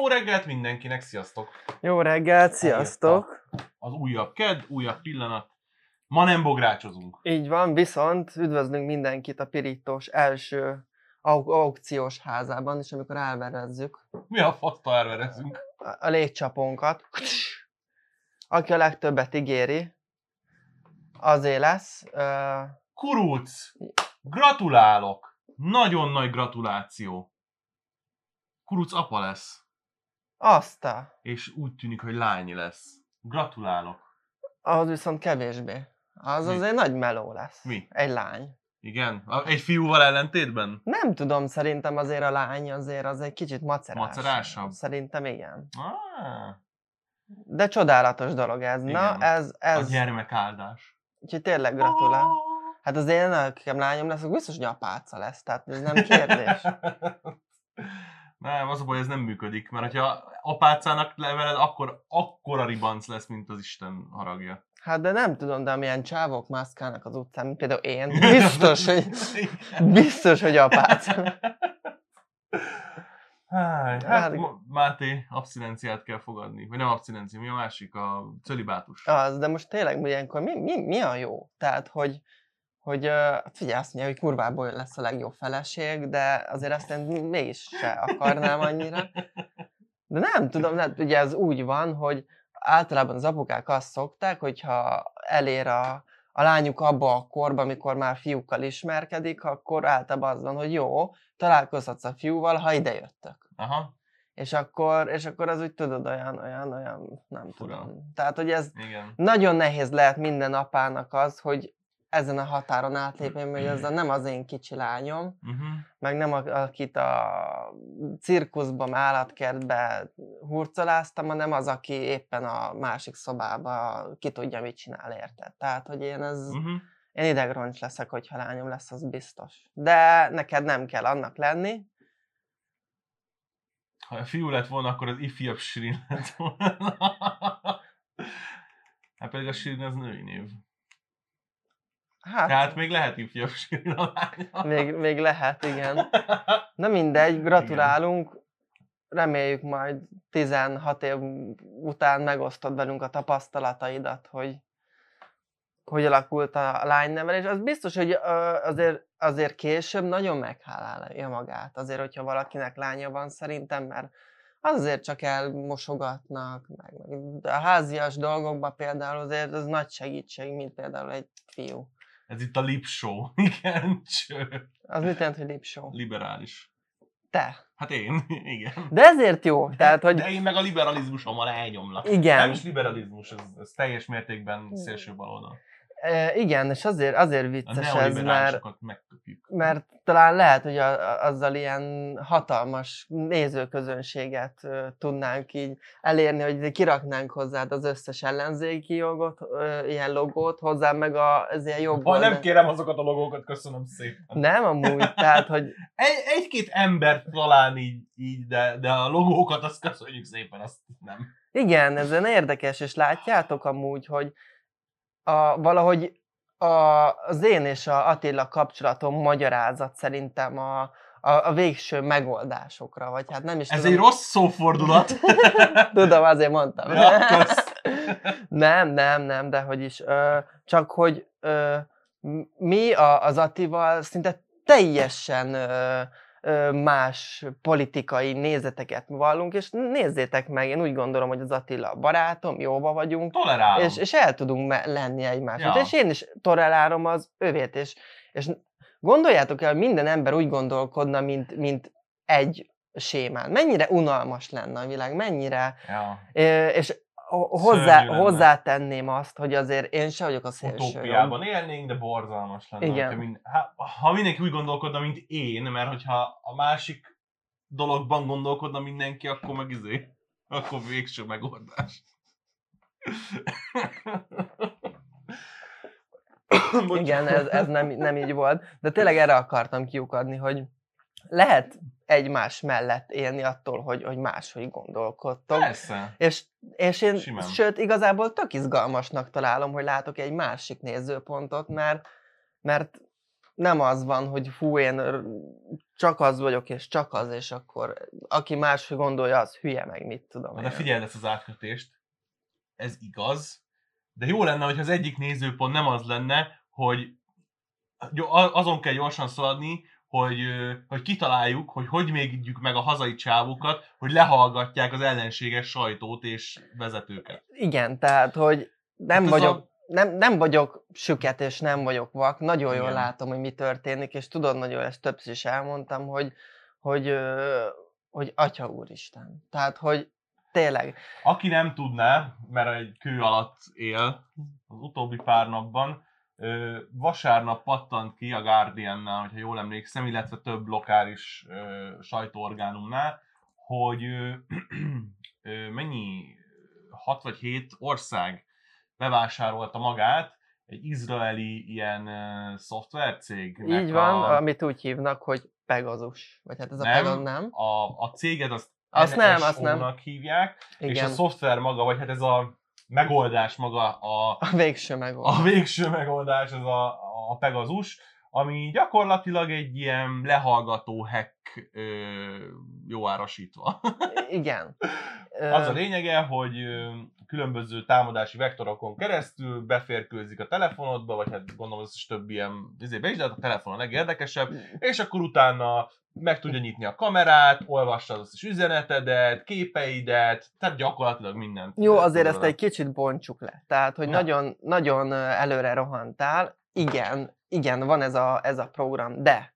Jó reggelt mindenkinek, sziasztok! Jó reggelt, sziasztok! Az újabb ked, újabb pillanat. Ma nem bográcsozunk. Így van, viszont üdvözlünk mindenkit a Pirítós első au- aukciós házában, és amikor elverezzük Mi a faszta elverezünk? a a légycsapónkat, aki a legtöbbet ígéri, azé lesz. Ö, Kuruc! Gratulálok! Nagyon nagy gratuláció. Kuruc apa lesz, azt a, és úgy tűnik, hogy lányi lesz. Gratulálok. ahhoz viszont kevésbé. Az Mi? azért nagy meló lesz. Mi? Egy lány. Igen? Egy fiúval ellentétben? Nem tudom, szerintem azért a lány azért az egy kicsit macerás. Macerásabb? Szerintem igen. Ah, De csodálatos dolog ez. Na, Igen. ez, a ez, gyermekáldás. úgyhogy tényleg gratulál. Hát az én, nekem lányom lesz, akkor biztos, hogy apáca lesz, tehát ez nem kérdés. Nem, az a baj, ez nem működik, mert ha apácának leveled, akkor akkora ribanc lesz, mint az Isten haragja. Hát de nem tudom, de amilyen csávok mászkálnak az utcán, mint például én, biztos, hogy, biztos, hogy apáca. Háj, hát, Hát- Máté, abszinenciát kell fogadni. Vagy nem abszinencia, mi a másik? A cölibátus. Az, de most tényleg ilyenkor mi, mi, mi a jó? Tehát, hogy, hogy figyelj, azt mondja, hogy kurvából lesz a legjobb feleség, de azért azt én mégis se akarnám annyira. De nem tudom, nem, ugye ez úgy van, hogy általában az apukák azt szokták, hogyha elér a, a lányuk abba a korba, amikor már fiúkkal ismerkedik, akkor általában az van, hogy jó, találkozhatsz a fiúval, ha ide jöttök. Aha, És akkor, és akkor az úgy tudod olyan, olyan, olyan, nem Fura. tudom. Tehát, hogy ez igen. nagyon nehéz lehet minden apának az, hogy ezen a határon átlépni, hogy az a- nem az én kicsi lányom, Uh-huh. meg nem a- akit a cirkuszban, állatkertbe hurcoláztam, hanem az, aki éppen a másik szobába ki tudja, mit csinál érted. Tehát, hogy én ez, Uh-huh. én idegroncs leszek, hogyha lányom lesz, az biztos. De neked nem kell annak lenni. Ha a fiú lett volna, akkor az ifjabb Sirin lett volna. Hát pedig a Sirin az női név. Hát, Tehát még lehet Sirin a lánya. még, még lehet, igen. Na mindegy, gratulálunk. Reméljük majd 16 év után megosztod velünk a tapasztalataidat, hogy hogy alakult a lánynevelés. Az biztos, hogy azért, azért később nagyon meghálálja magát. Azért, hogyha valakinek lánya van szerintem, mert az azért csak elmosogatnak, meg, meg de a házias dolgokban például azért az nagy segítség, mint például egy fiú. Ez itt a lip show. Igen, cső. Az mit jelent, hogy lipsó? Liberális. Te. Hát én, igen. De ezért jó. Tehát, hogy De én meg a liberalizmusommal elnyomlak. Igen. Nem is liberalizmus, ez, ez teljes mértékben szélső baloldal. E, igen, és azért, azért vicces ez, mert, mert talán lehet, hogy a, azzal ilyen hatalmas nézőközönséget ö, tudnánk így elérni, hogy kiraknánk hozzád az összes ellenzéki jogot, ö, ilyen logót, hozzá meg a, az ilyen jobb Ha nem kérem azokat a logókat, köszönöm szépen. Nem amúgy, tehát, hogy Egy, egy-két ember talán így, így de, de a logókat azt köszönjük szépen, azt nem. Igen, ezen érdekes, és látjátok amúgy, hogy a, valahogy a, az én és a Attila kapcsolatom magyarázat szerintem a, a, a végső megoldásokra, vagy hát nem is Ez tudom. egy rossz szófordulat. Tudom, azért mondtam. Ja, nem, nem, nem, de hogy is. Ö, csak hogy ö, mi a, az Attival szinte teljesen ö, más politikai nézeteket vallunk, és nézzétek meg, én úgy gondolom, hogy az Attila barátom, jóba vagyunk, Tolerálom. és, és el tudunk lenni egymáshoz. Ja. És én is tolerálom az övét, és, és gondoljátok el, hogy minden ember úgy gondolkodna, mint, mint egy sémán. Mennyire unalmas lenne a világ, mennyire... Ja. És hozzá, hozzátenném azt, hogy azért én se vagyok a szélső. Utópiában élnénk, de borzalmas lenne. Igen. Mind, ha, ha mindenki úgy gondolkodna, mint én, mert hogyha a másik dologban gondolkodna mindenki, akkor meg izé, akkor végső megoldás. Igen, ez, ez nem, nem így volt. De tényleg erre akartam kiukadni, hogy lehet egymás mellett élni attól, hogy, hogy máshogy gondolkodtok. Persze. És, és én, Simán. sőt, igazából tök izgalmasnak találom, hogy látok egy másik nézőpontot, mert, mert nem az van, hogy fú, én csak az vagyok, és csak az, és akkor aki más gondolja, az hülye meg, mit tudom én. de figyeld ezt az átkötést, ez igaz, de jó lenne, hogy az egyik nézőpont nem az lenne, hogy azon kell gyorsan szaladni, hogy, hogy kitaláljuk, hogy hogy mégjük meg a hazai csávukat, hogy lehallgatják az ellenséges sajtót és vezetőket. Igen, tehát, hogy nem Hát vagyok, a- nem, nem vagyok süket, és nem vagyok vak, nagyon jól Igen. látom, hogy mi történik, és tudod, nagyon ezt többször is elmondtam, hogy, hogy, hogy Atya Úristen. Tehát, hogy tényleg, Aki nem tudná, mert egy kő alatt él az utóbbi pár napban, vasárnap pattant ki a Guardiannál, hogyha jól emlékszem, illetve több lokális sajtóorgánumnál, hogy mennyi, 6 vagy 7 ország bevásárolta magát egy izraeli ilyen ö, szoftvercégnek így van, a, amit úgy hívnak, hogy Pegazus. Vagy hát ez a Nem, Pegasus nem. a, a céget azt, Azt nem, azt nem. Hívják, és a Igen, szoftver maga, vagy hát ez a megoldás maga, a, a végső megoldás. a végső megoldás, ez a, a Pegasus, ami gyakorlatilag egy ilyen lehallgató hack ö, jó árasítva. Igen. Az a lényege, hogy különböző támadási vektorokon keresztül beférkőzik a telefonodba, vagy hát gondolom ez is több ilyen izébe is, de hát a telefon a legérdekesebb, és akkor utána meg tudja nyitni a kamerát, olvassa az összes üzenetedet, képeidet, tehát gyakorlatilag mindent. Jó, azért ezt egy kicsit bontsuk le. Tehát, hogy Na. nagyon, nagyon előre rohantál. Igen, igen, van ez a, ez a program, de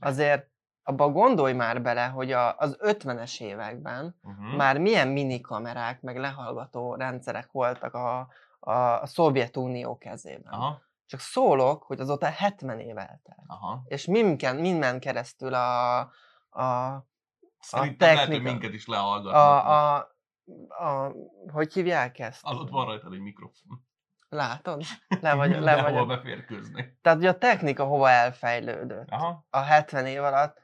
azért abba gondolj már bele, hogy a, az 50-es években Uh-huh. már milyen minikamerák, meg lehallgató rendszerek voltak a, a, a Szovjetunió kezében. Aha, Csak szólok, hogy azóta 70 év eltelt. aha. És minden, minden keresztül a, a, Szerintem lehet, hogy technika. minket is lehallgatnak. a, a, a, hogy hívják ezt? Az ott van rajta egy mikrofon. Látod? Le vagy, le vagy. beférkőzni. Tehát, hogy a technika hova elfejlődött Aha. a 70 év alatt,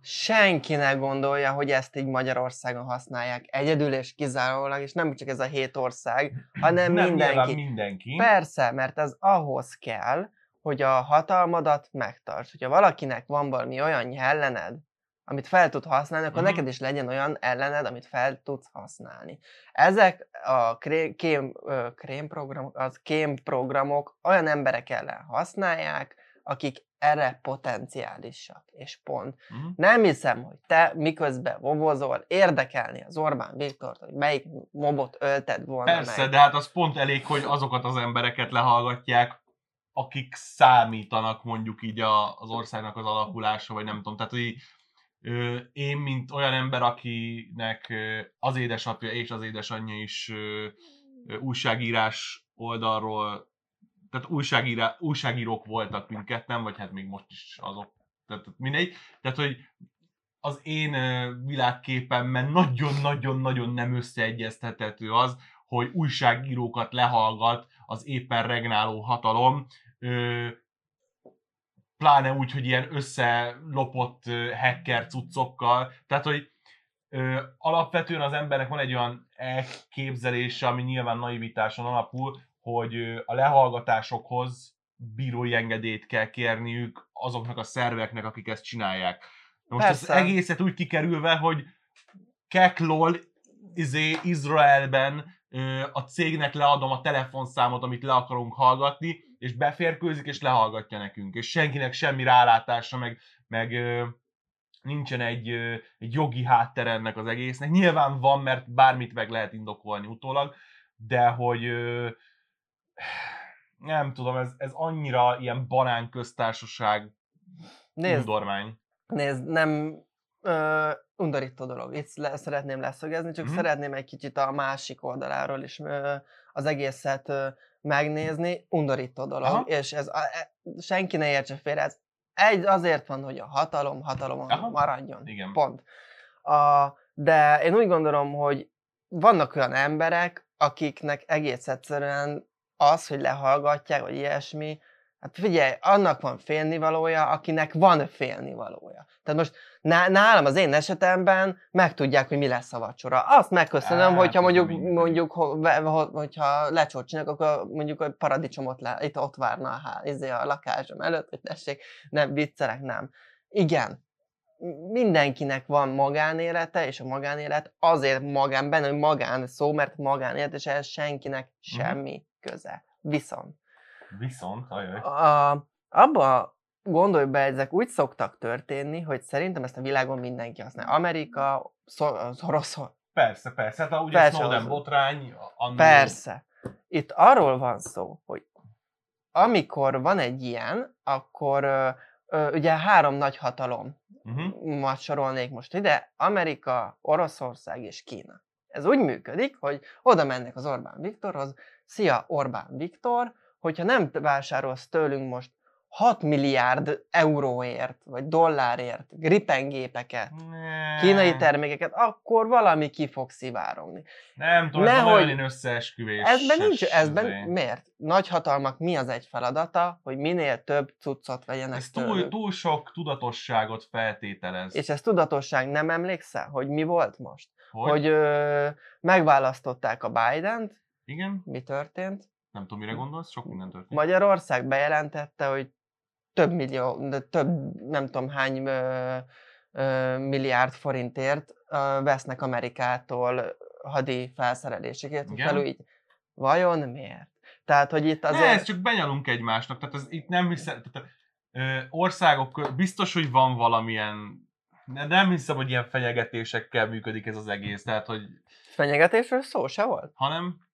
senki ne gondolja, hogy ezt így Magyarországon használják egyedül és kizárólag, és nem csak ez a hét ország, hanem nem, mindenki. mindenki. Persze, mert ez ahhoz kell, hogy a hatalmadat megtarts. Hogyha valakinek van valami olyan ellened, amit fel tud használni, akkor Mhm. neked is legyen olyan ellened, amit fel tudsz használni. Ezek a kré- kém, ö, krém programok, az kém programok olyan emberek ellen használják, akik erre potenciálisak, és pont. Uh-huh. Nem hiszem, hogy te miközben vovozol, érdekelni az Orbán Viktort, hogy melyik mobot ölted volna Persze, meg. de hát az pont elég, hogy azokat az embereket lehallgatják, akik számítanak mondjuk így a, az országnak az alakulása, vagy nem tudom. Tehát, hogy ö, én, mint olyan ember, akinek az édesapja és az édesanyja is ö, újságírás oldalról, tehát újságírá, újságírók voltak mindketten, vagy hát még most is azok, tehát mindegy. Tehát, hogy az én világképemben nagyon-nagyon-nagyon nem összeegyeztethető az, hogy újságírókat lehallgat az éppen regnáló hatalom, pláne úgy, hogy ilyen összelopott hacker cuccokkal, tehát, hogy alapvetően az embernek van egy olyan elképzelése, ami nyilván naivitáson alapul, hogy a lehallgatásokhoz bírói engedélyt kell kérniük azoknak a szerveknek, akik ezt csinálják. Na Most Persze. ez egészet úgy kikerülve, hogy keklol izé, Izraelben a cégnek leadom a telefonszámot, amit le akarunk hallgatni, és beférkőzik, és lehallgatja nekünk. És senkinek semmi rálátása, meg, meg nincsen egy, egy jogi hátter ennek az egésznek. Nyilván van, mert bármit meg lehet indokolni utólag, de hogy nem tudom, ez, ez annyira ilyen banán köztársaság Nézd, undormány. Nézd, nem ö, undorító dolog. Itt le, szeretném leszögezni, csak Mhm. szeretném egy kicsit a másik oldaláról is ö, az egészet ö, megnézni. Undorító dolog, Aha. és ez a, e, senki ne értse félre, ez egy azért van, hogy a hatalom hatalomon Aha. maradjon. Igen. Pont. A, de én úgy gondolom, hogy vannak olyan emberek, akiknek egész egyszerűen az, hogy lehallgatják, vagy ilyesmi, hát figyelj, annak van félnivalója, akinek van félnivalója. Tehát most ná- nálam az én esetemben megtudják, hogy mi lesz a vacsora. Azt megköszönöm, Hát, hogyha ez mondjuk, mondjuk hogyha lecsócsinak, akkor mondjuk hogy paradicsomot le, itt ott várna a, izé a lakásom előtt, hogy tessék, nem viccelek, nem. Igen, mindenkinek van magánélete, és a magánélet azért magán, benne hogy magán szó, mert magánélet, és ehhez senkinek semmi köze. Viszont Viszont, ajaj. a, abba gondolj be, ezek úgy szoktak történni, hogy szerintem ezt a világon mindenki használ. Amerika, szor, Persze, persze. Hát ugye Persze, Snowden az- botrány, annó... persze. Itt arról van szó, hogy amikor van egy ilyen, akkor ö, ö, ugye három nagy hatalom Uh-huh. ma sorolnék most ide, Amerika, Oroszország és Kína. Ez úgy működik, hogy oda mennek az Orbán Viktorhoz, szia Orbán Viktor, hogyha nem vásárolsz tőlünk most 6 milliárd euróért, vagy dollárért gripengépeket, kínai termékeket, akkor valami ki fog szivárogni. Nem tudom, ez Nehogy- olyan összeesküvés. Ezben nincs, ezben izé. miért? Nagyhatalmak mi az egy feladata, hogy minél több cuccot vegyenek Ez túl, túl sok tudatosságot feltételez. És ez tudatosság, nem emlékszel, hogy mi volt most? hogy? hogy ö, megválasztották a Biden-t, Igen? mi történt? Nem tudom, mire gondolsz, sok minden történt. Magyarország bejelentette, hogy több millió, de több, nem tudom hány ö, ö, milliárd forintért ö, vesznek Amerikától hadi felszereléseket, hogy Igen. felújít. Vajon miért? Tehát, hogy itt Azért... Ne, ez csak benyalunk egymásnak, tehát ez itt nem hiszem, tehát, ö, országok, biztos, hogy van valamilyen, de nem hiszem, hogy ilyen fenyegetésekkel működik ez az egész, tehát, hogy, Fenyegetésről szó se volt? hanem,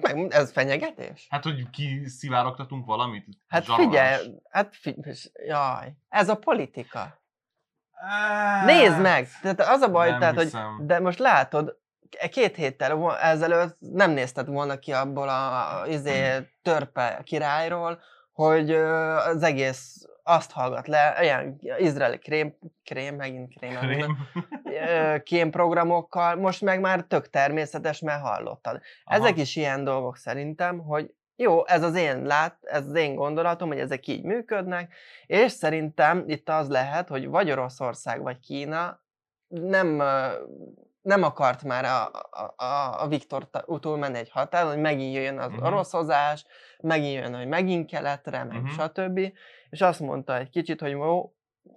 meg, ez fenyegetés? hát, hogy kiszivárogtatunk valamit. Hát zsarolás. figyelj, hát figyelj, jaj, ez a politika. Á, Nézd meg! Tehát az a baj, tehát, hogy. De most látod, k- két héttel ezelőtt nem nézted volna ki abból a, izé, törpe királyról, hogy az egész azt hallgat le, ilyen izraeli krém, krém, megint krém, Krém. ö, kémprogramokkal, most meg már tök természetes, mert hallottad. Aha. Ezek is ilyen dolgok szerintem, hogy jó, ez az én lát, ez az én gondolatom, hogy ezek így működnek, és szerintem itt az lehet, hogy vagy Oroszország, vagy Kína nem, nem akart már a, a, a, a Viktor túl menni egy határon, hogy megint jöjjön az uh-huh. oroszozás, megint jön, hogy megint keletre, meg uh-huh. stb. És azt mondta egy kicsit, hogy jó,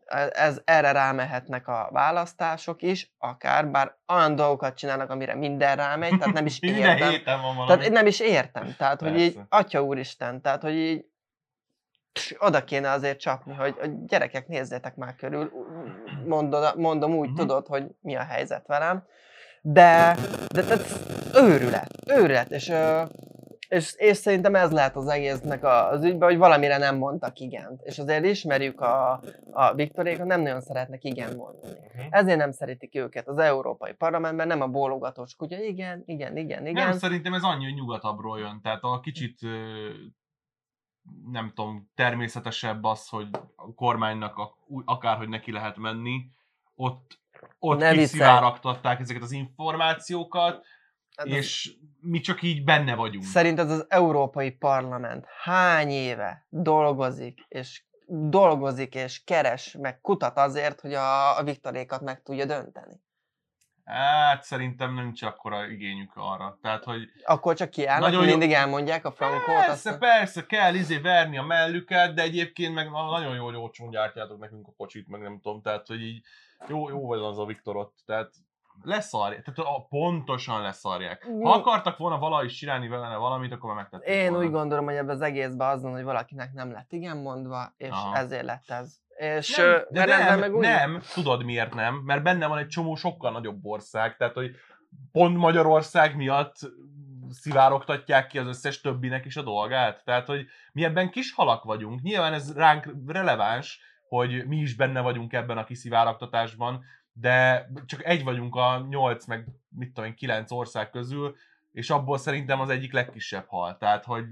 e- ez, erre rámehetnek a választások is, akár, bár olyan dolgokat csinálnak, amire minden rámegy, tehát nem is értem. héten van valami. Tehát nem is értem. Tehát, hogy így, Persze. atya úristen, tehát, hogy így pss, oda kéne azért csapni, hogy a gyerekek nézzétek már körül, mondod, mondom úgy, Mhm. tudod, hogy mi a helyzet velem, de, de, de őrület, őrület, és, ö, és, és szerintem ez lehet az egésznek az ügyben, hogy valamire nem mondtak igent. És azért ismerjük a, a Viktorékat, nem nagyon szeretnek igen mondani. Mhm. Ezért nem szeretik őket az Európai Parlamentben, nem a bólogatós kutya, igen, igen, igen, igen. Nem, szerintem ez annyi, hogy nyugatabbról jön. Tehát a kicsit, nem tudom, természetesebb az, hogy a kormánynak a, akárhogy neki lehet menni, ott, ott kiszivárogtatták ezeket az információkat, Hát az- és mi csak így benne vagyunk. Szerinted az Európai Parlament hány éve dolgozik, és dolgozik, és keres, meg kutat azért, hogy a, a Viktorékat meg tudja dönteni? Hát szerintem nincs akkora igényük arra. Tehát, hogy Akkor csak kiállnak, Nagyon jó- mindig elmondják a frankót. persze, azt, persze, kell izé verni a mellüket, de egyébként meg na- nagyon jó, hogy olcsón gyártjátok nekünk a kocsit, meg nem tudom, tehát, hogy így jó, jó vagy az a Viktor ott, tehát leszarják, tehát a, pontosan leszarják. Ha akartak volna valahogy csinálni vele valamit, akkor már megtették Én volna. úgy gondolom, hogy ebben az egészben az van, hogy valakinek nem lett igen mondva, és Aha. ezért lett ez. És Nem, de nem, meg úgy, nem, tudod miért nem? Mert benne van egy csomó sokkal nagyobb ország, tehát hogy pont Magyarország miatt szivárogtatják ki az összes többinek is a dolgát. Tehát, hogy mi ebben kis halak vagyunk. Nyilván ez ránk releváns, hogy mi is benne vagyunk ebben a kiszivárogtatásban, de csak egy vagyunk a nyolc, meg mit tudom én, kilenc ország közül, és abból szerintem az egyik legkisebb hal. Tehát, hogy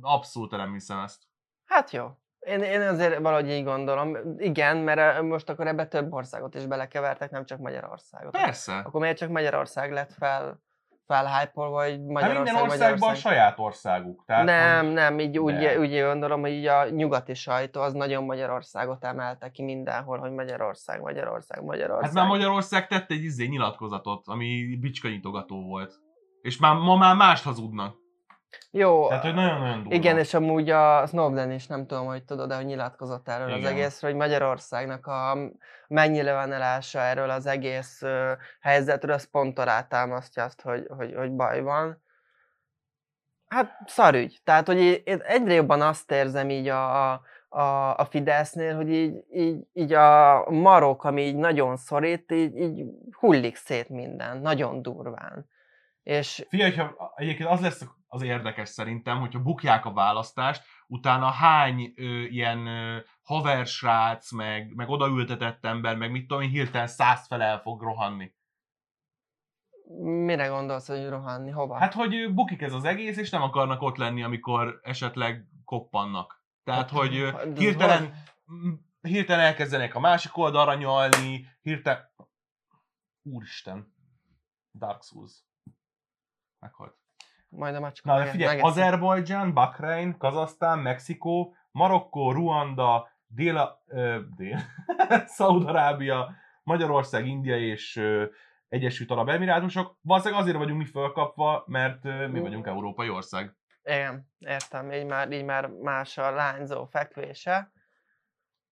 abszolút nem hiszem ezt. Hát jó. Én, én azért valahogy így gondolom. Igen, mert ö, most akkor ebbe több országot is belekevertek, nem csak Magyarországot. Persze. Akkor miért csak Magyarország lett fel, felhájpolva, hogy Magyarország, minden országban a Magyarország. saját országuk. Tehát, nem, hogy- nem, így úgy, De. úgy gondolom, hogy így a nyugati sajtó az nagyon Magyarországot emelte ki mindenhol, hogy Magyarország, Magyarország, Magyarország. Hát már Magyarország tette egy izé nyilatkozatot, ami bicska nyitogató volt. És már, ma már mást hazudnak. Jó, Tehát, hogy nagyon-nagyon durva. igen, és amúgy a Snowden is, nem tudom, hogy tudod, de hogy nyilatkozott erről az Igen. egészről, hogy Magyarországnak a megnyilvánulása erről az egész helyzetről, az pont alátámasztja azt, hogy, hogy, hogy baj van. Hát szarügy. Tehát, hogy én egyre jobban azt érzem így a, a, a, a Fidesznél, hogy így, így, így a marok, ami így nagyon szorít, így, így hullik szét minden, nagyon durván. És Figyelj, hogyha egyébként az lesz az érdekes szerintem, hogyha bukják a választást, utána hány ö, ilyen ö, haversrác, meg, meg odaültetett ember, meg mit tudom én, hirtelen száz fel el fog rohanni. mire gondolsz, hogy rohanni? Hova? Hát, hogy bukik ez az egész, és nem akarnak ott lenni, amikor esetleg koppannak. Tehát, hogy ö, Hát, ez hirtelen, hirtelen elkezdenek a másik oldalra nyalni, hirtelen... Úristen. Dark Souls. Meghalt. Majd a macska. Na de figyelj, megeszi. Azerbajdzsán, Bahrein, Kazasztán, Mexikó, Marokkó, Ruanda, Dél, ö, Dél Szaúd-Arábia, Magyarország, India és ö, Egyesült Arab Emirátusok. Valószínűleg azért vagyunk mi fölkapva, mert ö, mi vagyunk európai ország. Igen, értem, így már, így már más a lányzó fekvése.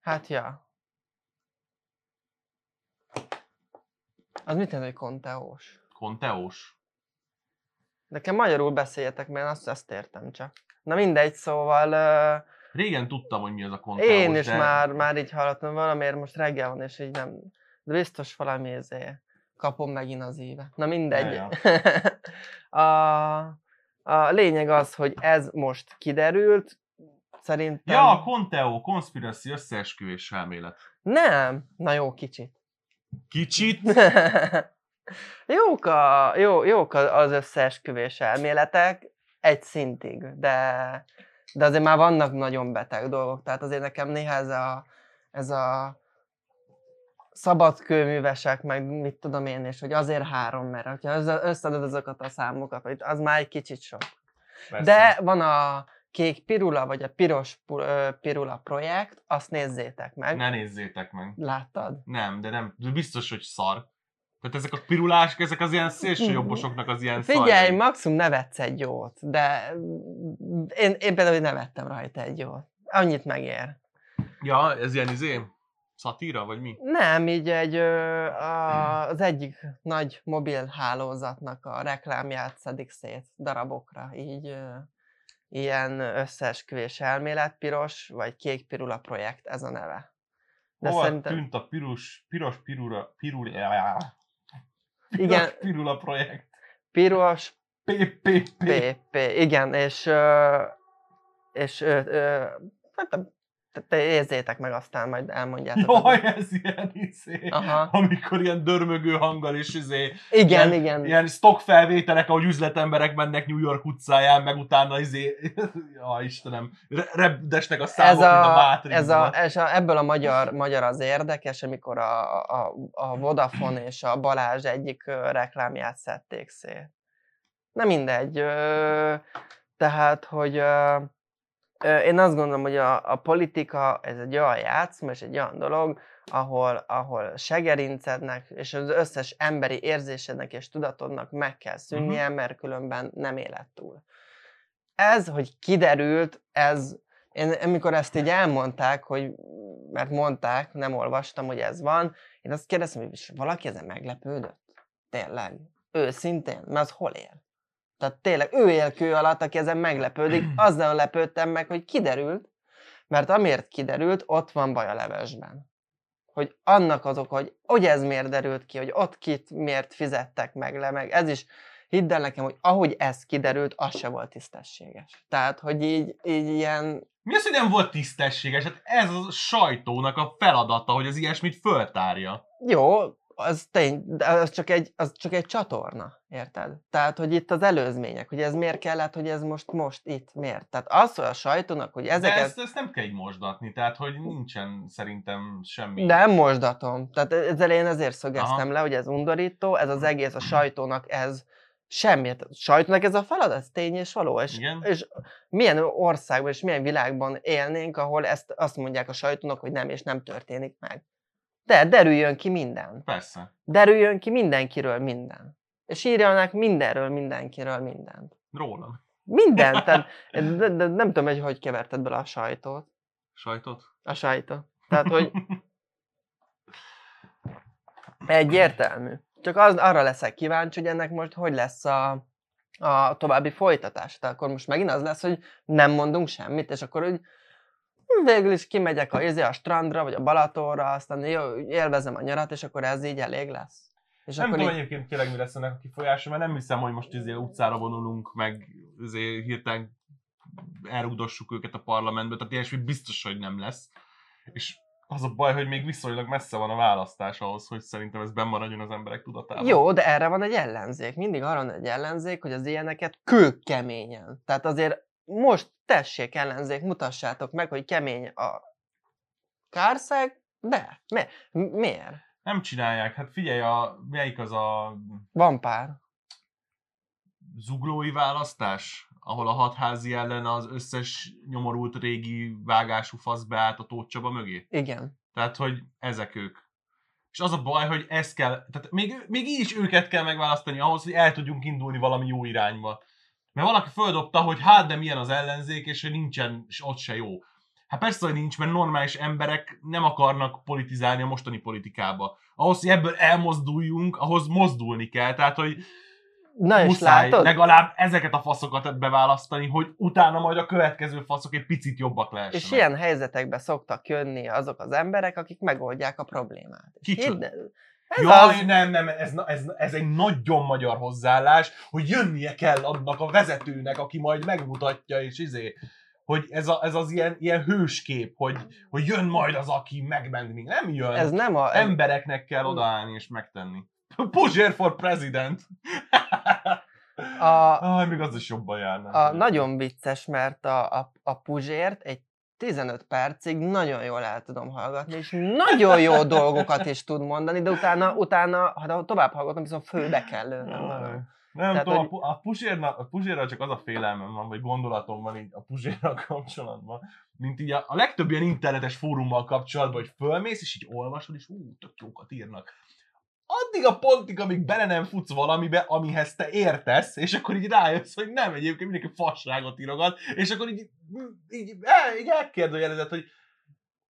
Hát ja. Az mit jelent, hogy konteós? Konteós. Nekem magyarul beszéljetek, mert azt, azt értem csak. Na mindegy, szóval ö, Régen tudtam, hogy mi az a konteós, én is de már, már így hallottam valamiért, most reggel van, és így nem, de biztos valami ezé, kapom megint az éve. Na mindegy. Ja, a, a lényeg az, hogy ez most kiderült, szerintem... Ja, a Conteo, conspiracy összeesküvés elmélet. Nem, na jó, kicsit. Kicsit? jók, a, jó, jók az összeesküvés elméletek egy szintig, de, de azért már vannak nagyon beteg dolgok, tehát azért nekem néha ez a, ez a szabadkőművesek, meg mit tudom én, és hogy azért három, mert össze- összeadod azokat a számokat, az már egy kicsit sok. Persze. De van a kék pirula, vagy a piros pirula projekt, azt nézzétek meg. Ne nézzétek meg. Láttad? Nem, de nem. De biztos, hogy szar. Tehát ezek a pirulások, ezek az ilyen szélsőjobbosoknak az ilyen Figyelj, szarjai. maximum nevetsz egy jót, de én, én például nevettem rajta egy jót. Annyit megér. Ja, ez ilyen izé? Szatíra, vagy mi? Nem, így egy, a, az egyik nagy mobil hálózatnak a reklámját szedik szét darabokra, így ilyen összeesküvés elmélet, piros vagy kék pirula projekt, ez a neve. De Hova szerintem, tűnt a pirus, piros pirura, pirul, Igen. pirula projekt? piros PPP. PP, igen, és, és ö, hát te, te, te érzétek meg, aztán majd elmondjátok. Jaj, ez ilyen izé. Aha. Amikor ilyen dörmögő hanggal és izé, Igen, ilyen, igen. ilyen stock felvételek, ahogy üzletemberek mennek New York utcáján, meg utána izé, ja Istenem, re- repdesnek a számok, ez mint a a, Matrixban. ez a, és a, ebből a magyar, magyar az érdekes, amikor a, a, a Vodafone és a Balázs egyik reklámját szedték szét. Na mindegy. Ö, tehát, hogy ö, én azt gondolom, hogy a, a politika ez egy olyan játszma, és egy olyan dolog, ahol, ahol segerincednek, és az összes emberi érzésednek és tudatodnak meg kell szűnnie, uh-huh. mert különben nem élet túl. Ez, hogy kiderült, ez, én amikor ezt így elmondták, hogy, mert mondták, nem olvastam, hogy ez van, én azt kérdeztem, hogy valaki ezen meglepődött? Tényleg? Őszintén? Mert az hol él? Tehát tényleg ő él kő alatt, aki ezen meglepődik, azzal lepődtem meg, hogy kiderült, mert amiért kiderült, ott van baj a levesben. Hogy annak azok, hogy, hogy ez miért derült ki, hogy ott kit miért fizettek meg le, meg ez is, hidd el nekem, hogy ahogy ez kiderült, az se volt tisztességes. Tehát, hogy így, így ilyen, Mi az, hogy nem volt tisztességes? Hát ez a sajtónak a feladata, hogy az ilyesmit föltárja. jó, az tény, de az csak, egy, az csak egy csatorna, érted? Tehát, hogy itt az előzmények, hogy ez miért kellett, hogy ez most, most itt, miért? Tehát az, hogy a sajtónak, hogy De ezeket... ezt, ezt nem kell így mosdatni, tehát hogy nincsen szerintem semmi. De nem mosdatom. Tehát ezzel én ezért szögeztem Aha. le, hogy ez undorító, ez az egész a sajtónak ez semmiért. A sajtónak ez a feladat, ez tény és való. És, Igen. és milyen országban és milyen világban élnénk, ahol ezt azt mondják a sajtónak, hogy nem, és nem történik meg. De derüljön ki minden. Persze. Derüljön ki mindenkiről minden. És írjanak mindenről, mindenkiről mindent. Rólam. Minden. Tehát, de, de, nem tudom, hogy hogy keverted bele a sajtót. Sajtot? A sajtot. Tehát, hogy egyértelmű. Csak az, arra leszek kíváncsi, hogy ennek most hogy lesz a, a további folytatás. Tehát akkor most megint az lesz, hogy nem mondunk semmit, és akkor hogy végül is kimegyek a, izé, a strandra, vagy a Balatonra, aztán jó, élvezem a nyarat, és akkor ez így elég lesz. És nem akkor tudom így, egyébként tényleg mi lesz ennek a kifolyása, mert nem hiszem, hogy most izé utcára vonulunk, meg izé hirtelen elrugdossuk őket a parlamentbe, tehát ilyesmi biztos, hogy nem lesz. És az a baj, hogy még viszonylag messze van a választás ahhoz, hogy szerintem ez benn maradjon az emberek tudatában. Jó, de erre van egy ellenzék. Mindig arra van egy ellenzék, hogy az ilyeneket kőkeményen. Tehát azért most tessék ellenzék, mutassátok meg, hogy kemény a kárszeg, de mi, miért? Nem csinálják, hát figyelj, a, melyik az a Van pár. zuglói választás, ahol a hatházi ellen az összes nyomorult régi vágású fasz beállt a Tóth Csaba mögé. Igen. Tehát, hogy ezek ők. És az a baj, hogy ez kell, tehát még, még így is őket kell megválasztani ahhoz, hogy el tudjunk indulni valami jó irányba. Mert valaki földobta, hogy hát de milyen az ellenzék, és hogy nincsen, és ott se jó. Hát persze, hogy nincs, mert normális emberek nem akarnak politizálni a mostani politikába. Ahhoz, hogy ebből elmozduljunk, ahhoz mozdulni kell. Tehát, hogy Na és muszáj látod? legalább ezeket a faszokat beválasztani, hogy utána majd a következő faszok egy picit jobbak lehessenek. És ilyen helyzetekbe szoktak jönni azok az emberek, akik megoldják a problémát. Kicsoda? Ez Jaj, az, nem, nem, ez, ez, ez egy nagyon magyar hozzáállás, hogy jönnie kell annak a vezetőnek, aki majd megmutatja, és izé, hogy ez, a, ez az ilyen, ilyen hőskép, hogy, hogy jön majd az, aki megment még. Nem jön. ez nem a... Embereknek kell odaállni és megtenni. Puzsér for president. a, Aj, még az is jobban járna. a, nagyon vicces, mert a, a, a Puzsért egy 15 percig nagyon jól el tudom hallgatni, és nagyon jó dolgokat is tud mondani, de utána, utána ha tovább hallgatom, viszont főbe kell lőnöm. Magam. Nem Tehát, tudom, hogy- a, pu- a, Puzsérna, a Puzsérra csak az a félelmem van, vagy gondolatom van így a Puzsérral kapcsolatban, mint így a, a legtöbb ilyen internetes fórummal kapcsolatban, hogy fölmész, és így olvasod, és ú, tök jókat írnak. Addig a pontig, amíg bele nem futsz valamibe, amihez te értesz, és akkor így rájössz, hogy nem, egyébként mindenki fasságot írogat, és akkor így, így, el, így elkérdőjelezed, hogy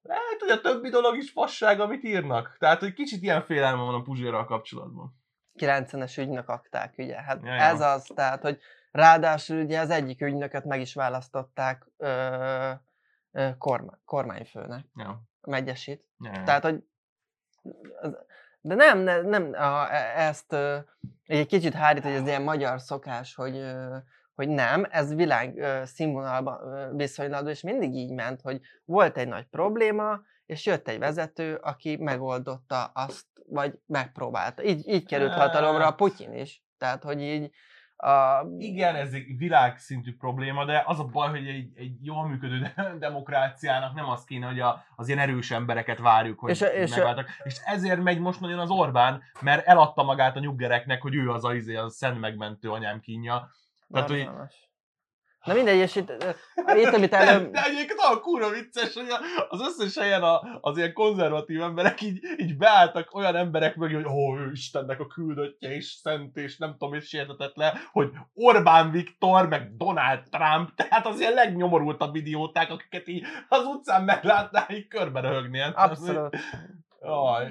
lehet, hogy a többi dolog is fasság, amit írnak. Tehát, hogy kicsit ilyen félelme van a Puzsérral kapcsolatban. 90-es ügynök akták, ugye? Hát Ja, ja, ja. ez az, tehát, hogy ráadásul ugye az egyik ügynököt meg is választották ö, ö, kormány, kormányfőnek, Ja. megyesit. Ja, ja. Tehát, hogy az- de nem, ne- nem a, e- ezt egy kicsit hárít, hogy ez ilyen magyar szokás, hogy, hogy nem, ez világ színvonalban viszonylatban, és mindig így ment, hogy volt egy nagy probléma, és jött egy vezető, aki megoldotta azt, vagy megpróbálta. Így, így került hatalomra a Putyin is. Tehát, hogy így a, Igen, ez egy világszintű probléma, de az a baj, hogy egy, egy jól működő de- demokráciának nem az kéne, hogy a, az ilyen erős embereket várjuk, hogy És és, megváltak. És ezért megy most nagyon az Orbán, mert eladta magát a nyuggereknek, hogy ő az a, izé, a szent megmentő anyám kínja. Tehát, hogy. Na mindegy, és itt, itt amit de, előbb... de egyébként olyan kurva vicces, hogy az összes helyen a, az ilyen konzervatív emberek így, így beálltak olyan emberek mögé, hogy ó, ő Istennek a küldöttje, és szent, és nem tudom, és le, hogy Orbán Viktor, meg Donald Trump, tehát az ilyen legnyomorultabb idióták, akiket így az utcán meglátnál, így körbe röhögni. Hát, Abszolút.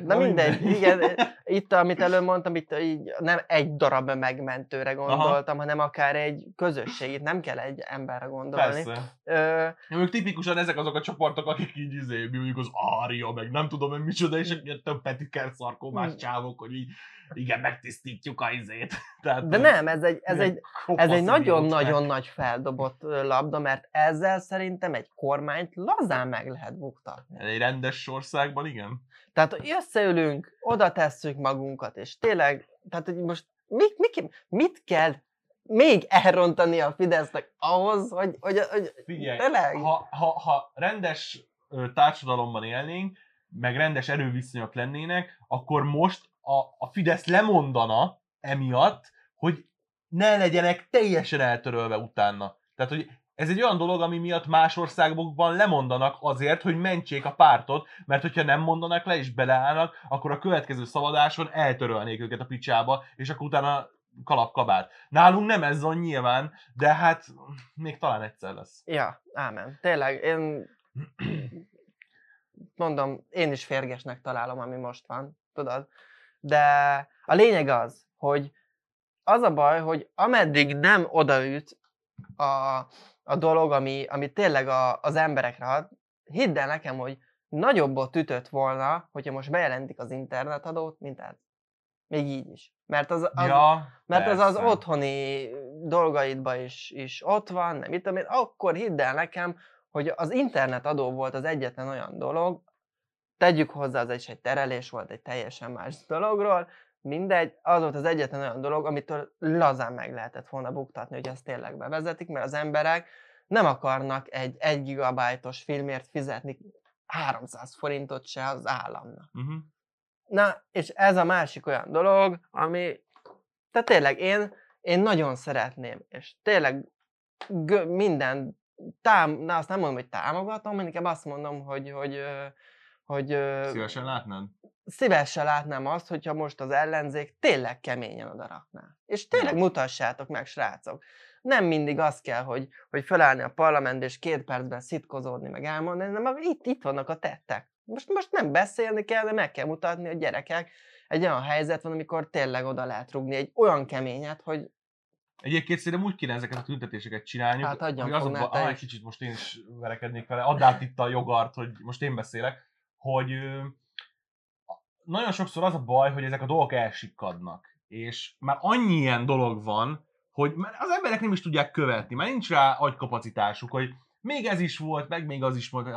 Na mindegy, igen, itt, amit előbb mondtam, itt így nem egy darab megmentőre gondoltam, hanem akár egy közösség, itt nem kell egy emberre gondolni. Persze. Ö, Ők tipikusan ezek azok a csoportok, akik így izé, mondjuk az Ária, meg nem tudom én micsoda, és ilyen több petiker szarkómás Hmm. csávok, hogy így igen, megtisztítjuk a izét. Tehát, de nem, ez egy, ez egy, ez egy nagyon-nagyon nagy feldobott labda, mert ezzel szerintem egy kormányt lazán meg lehet buktatni. Egy rendes országban, igen. Tehát összeülünk, oda tesszük magunkat, és tényleg, tehát hogy most mi, mi, mit kell még elrontani a Fidesznek ahhoz, hogy, hogy, hogy Figyelj, tényleg? ha, ha, ha rendes társadalomban élnénk, meg rendes erőviszonyok lennének, akkor most a, a Fidesz lemondana emiatt, hogy ne legyenek teljesen eltörölve utána. Tehát, hogy ez egy olyan dolog, ami miatt más országokban lemondanak azért, hogy mentsék a pártot, mert hogyha nem mondanak le és beleállnak, akkor a következő szavazáson eltörölnék őket a picsába, és akkor utána kalapkabát. Nálunk nem ez van nyilván, de hát még talán egyszer lesz. Ja, ámen. Tényleg, én mondom, én is férgesnek találom, ami most van, tudod? De a lényeg az, hogy az a baj, hogy ameddig nem odaüt a, a dolog, ami, ami tényleg a, az emberekre hat, hidd el nekem, hogy nagyobbot ütött volna, hogyha most bejelentik az internetadót, mint ez. Még így is. Mert az, az, ja, mert az, az otthoni dolgaidba is, is ott van, nem tudom én, akkor hidd el nekem, hogy az internetadó volt az egyetlen olyan dolog, tegyük hozzá, az is egy terelés volt egy teljesen más dologról, mindegy, az volt az egyetlen olyan dolog, amitől lazán meg lehetett volna buktatni, hogy ezt tényleg bevezetik, mert az emberek nem akarnak egy 1 gigabájtos filmért fizetni 300 forintot se az államnak. Uh-huh. Na, és ez a másik olyan dolog, ami, tehát tényleg én, én nagyon szeretném, és tényleg gö, minden, tám, na azt nem mondom, hogy támogatom, inkább azt mondom, hogy, hogy, ö, hogy Szívesen látnád? szívesen látnám azt, hogyha most az ellenzék tényleg keményen odarakná. És tényleg mutassátok meg, srácok. Nem mindig az kell, hogy, hogy felállni a parlament és két percben szitkozódni, meg elmondani, hanem itt, itt vannak a tettek. Most, most nem beszélni kell, de meg kell mutatni, hogy gyerekek, egy olyan helyzet van, amikor tényleg oda lehet rugni egy olyan keményet, hogy Egyébként szerintem úgy kéne ezeket a tüntetéseket csinálni, Hát hogy ah, egy kicsit most én is verekednék vele, add át itt a jogart, hogy most én beszélek, hogy nagyon sokszor az a baj, hogy ezek a dolgok elsikkadnak. És már annyi ilyen dolog van, hogy az emberek nem is tudják követni, már nincs rá agykapacitásuk, hogy még ez is volt, meg még az is volt.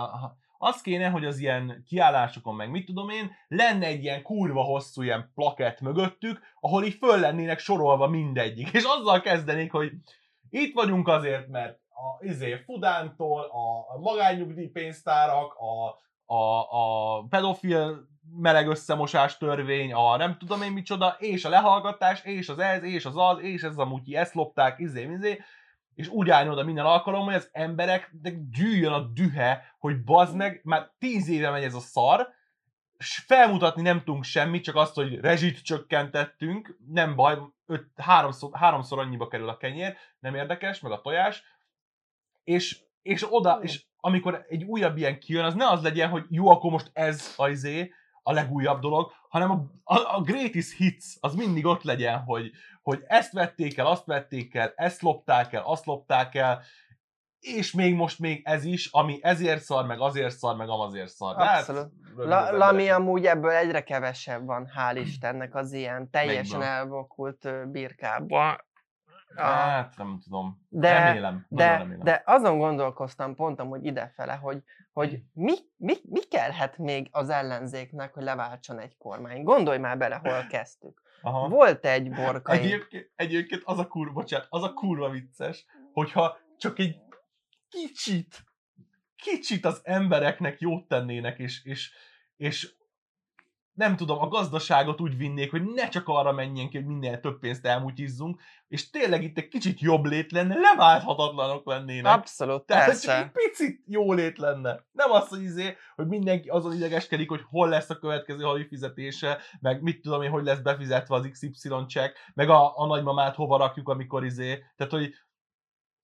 Az kéne, hogy az ilyen kiállásokon, meg mit tudom én, lenne egy ilyen kurva hosszú ilyen plakett mögöttük, ahol így föl lennének sorolva mindegyik. És azzal kezdenék, hogy itt vagyunk azért, mert a izé, Fudántól, a magánnyugdíjpénztárak, a, a, a pedofil meleg összemosás törvény, a nem tudom én micsoda, és a lehallgatás, és az ez, és az az, és ez a mutyi, ezt lopták, izé, izé, és úgy állni oda minden alkalommal, hogy az embereknek gyűjjön a dühe, hogy bazd meg, már tíz éve megy ez a szar, s felmutatni nem tudunk semmit, csak azt, hogy rezsit csökkentettünk, nem baj, öt, háromszor, háromszor annyiba kerül a kenyér, nem érdekes, meg a tojás, és, és oda, és amikor egy újabb ilyen kijön, az ne az legyen, hogy jó, akkor most ez a izé, a legújabb dolog, hanem a, a, a greatest hits az mindig ott legyen, hogy, hogy ezt vették el, azt vették el, ezt lopták el, azt lopták el, és még most még ez is, ami ezért szar, meg azért szar, meg amazért szar. Hát, Abszolút. La, Lami amúgy ebből egyre kevesebb van, hál' Istennek az ilyen teljesen Melyikből? elvokult ö, birkába. A- Hát, nem tudom. De- remélem. De, remélem. de azon gondolkoztam pont amúgy idefele, hogy, hogy mi, mi, mi kellhet még az ellenzéknek, hogy leváltson egy kormány. Gondolj már bele, hol kezdtük. Aha. Volt egy borkai... Egyébként, egyébként az a kurva, bocsánat, az a kurva vicces, hogyha csak egy kicsit, kicsit az embereknek jót tennének, és, és, és nem tudom, a gazdaságot úgy vinnék, hogy ne csak arra menjen ki, hogy minél több pénzt elmutyizzunk, és tényleg itt egy kicsit jobb lét lenne, leválthatatlanok lennének. Abszolút, Tehát, hogy csak persze. egy picit jó lét lenne. Nem az, hogy, izé, hogy mindenki azon idegeskedik, hogy hol lesz a következő havi fizetése, meg mit tudom én, hogy lesz befizetve az XY check, meg a, a nagymamát hova rakjuk, amikor izé, tehát hogy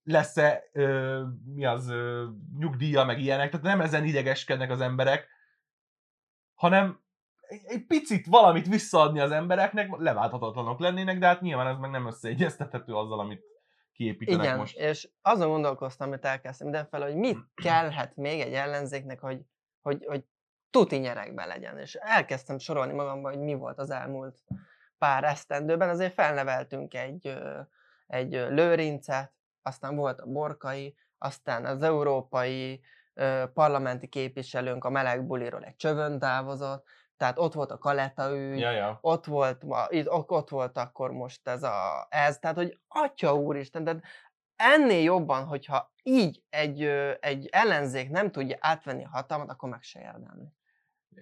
lesz-e, ö, mi az, ö, nyugdíja, meg ilyenek, tehát nem ezen idegeskednek az emberek, hanem egy, picit valamit visszaadni az embereknek, leválthatatlanok lennének, de hát nyilván ez meg nem összeegyeztethető azzal, amit kiépítenek Igen, most. és azon gondolkoztam, hogy elkezdtem mindenfele, hogy mit kellhet még egy ellenzéknek, hogy, hogy, hogy tuti nyerekben legyen. És elkezdtem sorolni magamban, hogy mi volt az elmúlt pár esztendőben. Azért felneveltünk egy, egy lőrincet, aztán volt a borkai, aztán az európai parlamenti képviselőnk a meleg buliról egy csövön távozott, tehát ott volt a Kaleta ügy, Ja, ja. ott volt, ott, volt akkor most ez a, ez, tehát hogy atya úristen, tehát ennél jobban, hogyha így egy, egy ellenzék nem tudja átvenni a hatalmat, akkor meg se érdemli.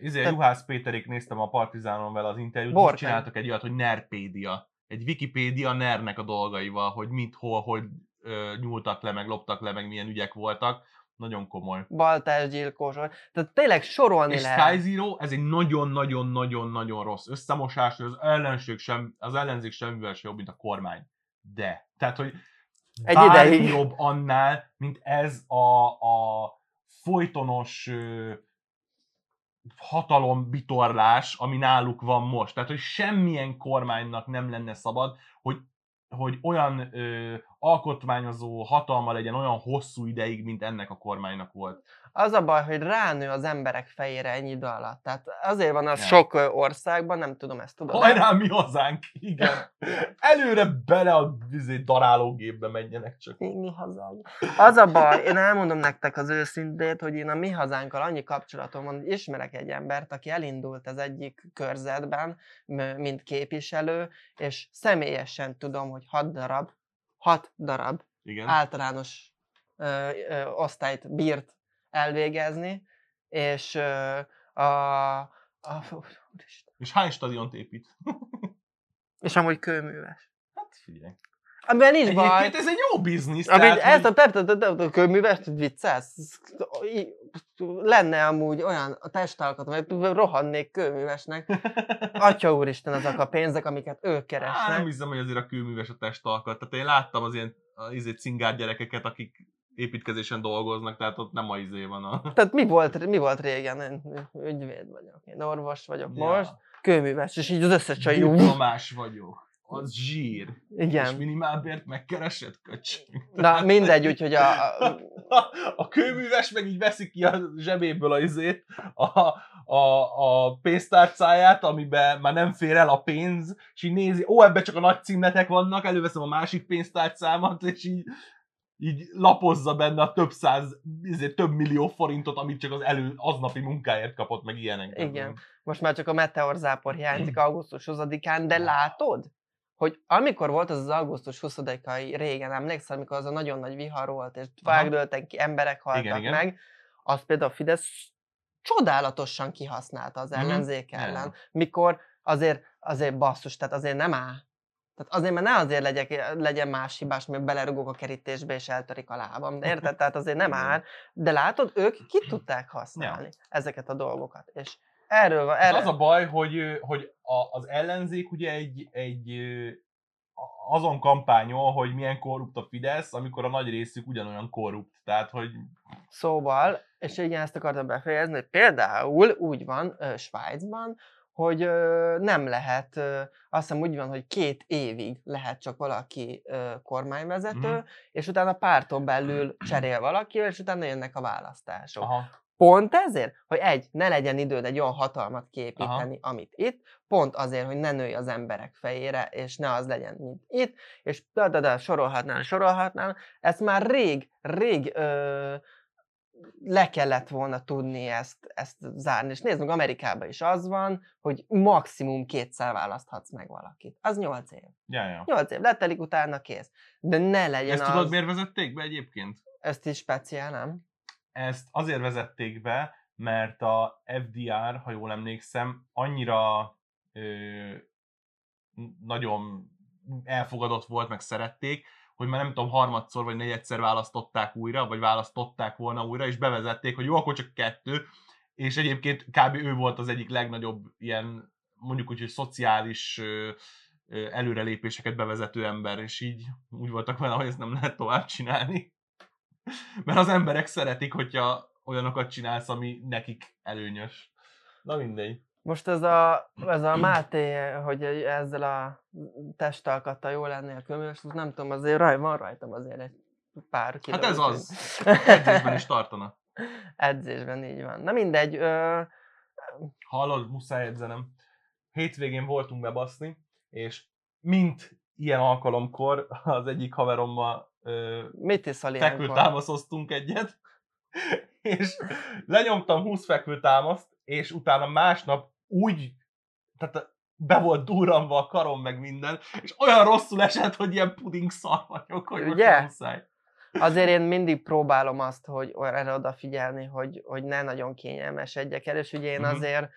Izé, Te- Juhász Péterék néztem a Partizánon vele az interjút, most csináltak egy olyat, hogy Nerpédia. Egy Wikipédia NER-nek a dolgaival, hogy mit, hol, hogy ö, nyúltak le, meg loptak le, meg milyen ügyek voltak. Nagyon komoly. baltásgyilkos, tehát tényleg sorolni És lehet. Sky Zero, ez egy nagyon-nagyon-nagyon-nagyon rossz összemosás, az ellenség sem, az ellenzék semmivel sem jobb, mint a kormány. De. Tehát, hogy Egy ideig. jobb annál, mint ez a, a folytonos ö, hatalombitorlás, ami náluk van most. Tehát, hogy semmilyen kormánynak nem lenne szabad, hogy, hogy olyan ö, alkotmányozó hatalma legyen olyan hosszú ideig, mint ennek a kormánynak volt. Az a baj, hogy ránő az emberek fejére ennyi idő alatt. Tehát azért van az Ja. sok országban, nem tudom, ezt tudod. Hajrá, mi hazánk! Igen. Előre bele a izé, darálógépbe menjenek csak. Mi, mi hazánk. Az a baj, én elmondom nektek az őszintét, hogy én a mi hazánkkal annyi kapcsolatom van, hogy ismerek egy embert, aki elindult az egyik körzetben, mint képviselő, és személyesen tudom, hogy hat darab, hat darab Igen. általános ö, ö, osztályt bírt elvégezni, és ö, a, a. És hány stadiont épít? és amúgy kőműves. Hát figyelj. Amivel nincs baj. Egyébként ez egy jó biznisz. Amit tehát, ezt a te- te- te- te- kőműves, viccelsz? Lenne amúgy olyan a testalkat, vagy rohannék kőművesnek. Atya úristen, azok a pénzek, amiket ők Á, nem keresnek. hiszem, hogy azért a kőműves a testalkat. Tehát én láttam az ilyen izé cingár gyerekeket, akik építkezésen dolgoznak, tehát ott nem a izé van a... Tehát mi volt, mi volt régen? Én ügyvéd vagyok, én orvos vagyok Ja. most, kőműves, és így az összes csaj jó. Diplomás vagyok. Az zsír. És Igen. minimálbért megkeresed, köcs. Na mindegy, úgyhogy a, a, A kőműves meg így veszi ki a zsebéből a izét, a, a, a pénztárcáját, amiben már nem fér el a pénz, és így nézi, ó, ebben csak a nagy címletek vannak, előveszem a másik pénztárcámat, és így, így lapozza benne a több száz, izé, több millió forintot, amit csak az elő aznapi munkáért kapott, meg ilyenek. Igen. most már csak a meteorzápor hiányzik augusztus 20-án, de látod, hogy amikor volt az az augusztus 20-ai régen, emlékszel, amikor az a nagyon nagy vihar volt, és vágdöltek ki, emberek haltak Igen, igen. meg, azt például a Fidesz csodálatosan kihasználta az Mhm. ellenzék Ja. ellen, mikor azért, azért basszus, tehát azért nem áll. Tehát azért, mert ne azért legyek, legyen más hibás, mert belerugok a kerítésbe és eltörik a lábam. De érted? Tehát azért nem áll. De látod, ők ki tudták használni ezeket a dolgokat. És erről van. Hát Erre, az a baj, hogy, hogy a, az ellenzék ugye egy, egy azon kampányol, hogy milyen korrupt a Fidesz, amikor a nagy részük ugyanolyan korrupt. Tehát, hogy Szóval, és igen, ezt akartam befejezni, hogy például úgy van ö, Svájcban, hogy ö, nem lehet, ö, azt hiszem úgy van, hogy két évig lehet csak valaki ö, kormányvezető, Mhm. és utána párton belül cserél valaki, és utána jönnek a választások. aha, Pont ezért, hogy egy, ne legyen időd egy olyan hatalmat kiépíteni, amit itt, pont azért, hogy ne nőj az emberek fejére, és ne az legyen, mint itt, és da, da, da, sorolhatnál, sorolhatnál, ezt már rég, rég ö, le kellett volna tudni ezt, ezt zárni. És nézd meg, Amerikában is az van, hogy maximum kétszer választhatsz meg valakit. Az nyolc év. ja, ja. Nyolc év letelik, utána kész. De ne legyen Ezt az... tudod, miért vezették be egyébként? Ezt is speciál, nem? Ezt azért vezették be, mert a FDR, ha jól emlékszem, annyira ö, nagyon elfogadott volt, meg szerették, hogy már nem tudom, harmadszor vagy negyedszer választották újra, vagy választották volna újra, és bevezették, hogy jó, akkor csak kettő, és egyébként kb. ő volt az egyik legnagyobb ilyen, mondjuk úgy, hogy szociális ö, előrelépéseket bevezető ember, és így úgy voltak vele, hogy ezt nem lehet tovább csinálni. Mert az emberek szeretik, hogyha olyanokat csinálsz, ami nekik előnyös. Na mindegy. Most ez a, ez a Máté, hogy ezzel a testalkattal jó lennél most nem tudom, azért raj, van rajtam azért egy pár kiló. Hát ez az. Edzésben is tartana. Edzésben, így van. Na mindegy, ö, Hallod, muszáj edzenem. Hétvégén voltunk bebaszni, és mint ilyen alkalomkor az egyik haverommal ö, mit iszol ilyenkor? fekvőtámaszoztunk egyet, és lenyomtam 20 fekvőtámaszt, és utána másnap úgy, tehát be volt durranva a karom meg minden, és olyan rosszul esett, hogy ilyen puding szar vagyok, hogy Ugye? muszáj. Azért én mindig próbálom azt, hogy erre odafigyelni, hogy, hogy ne nagyon kényelmesedjek el, és ugye én Mhm. azért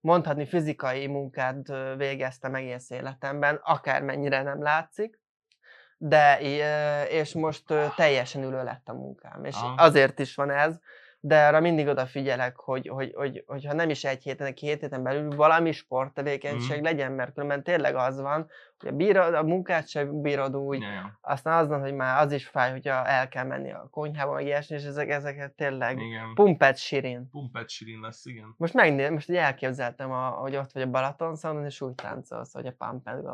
mondhatni fizikai munkát végeztem egész életemben, akármennyire nem látszik. De és most teljesen ülő lett a munkám. És Aha. azért is van ez, de arra mindig odafigyelek, hogy, hogy, hogy, hogy ha nem is egy héten, két héten belül valami sporttevékenység Mhm. legyen, mert különben tényleg az van, hogy a, bírod, a munkát sem bírod úgy, ja. aztán az van, hogy már az is fáj, hogyha el kell menni a konyhába, meg ilyesmi, és ezek, ezeket tényleg Igen. pumpet sirin. Pumpet Sirin lesz, igen. Most megnézem, most így elképzeltem, a, hogy ott vagy a Balaton és úgy táncolsz, hogy a pumpet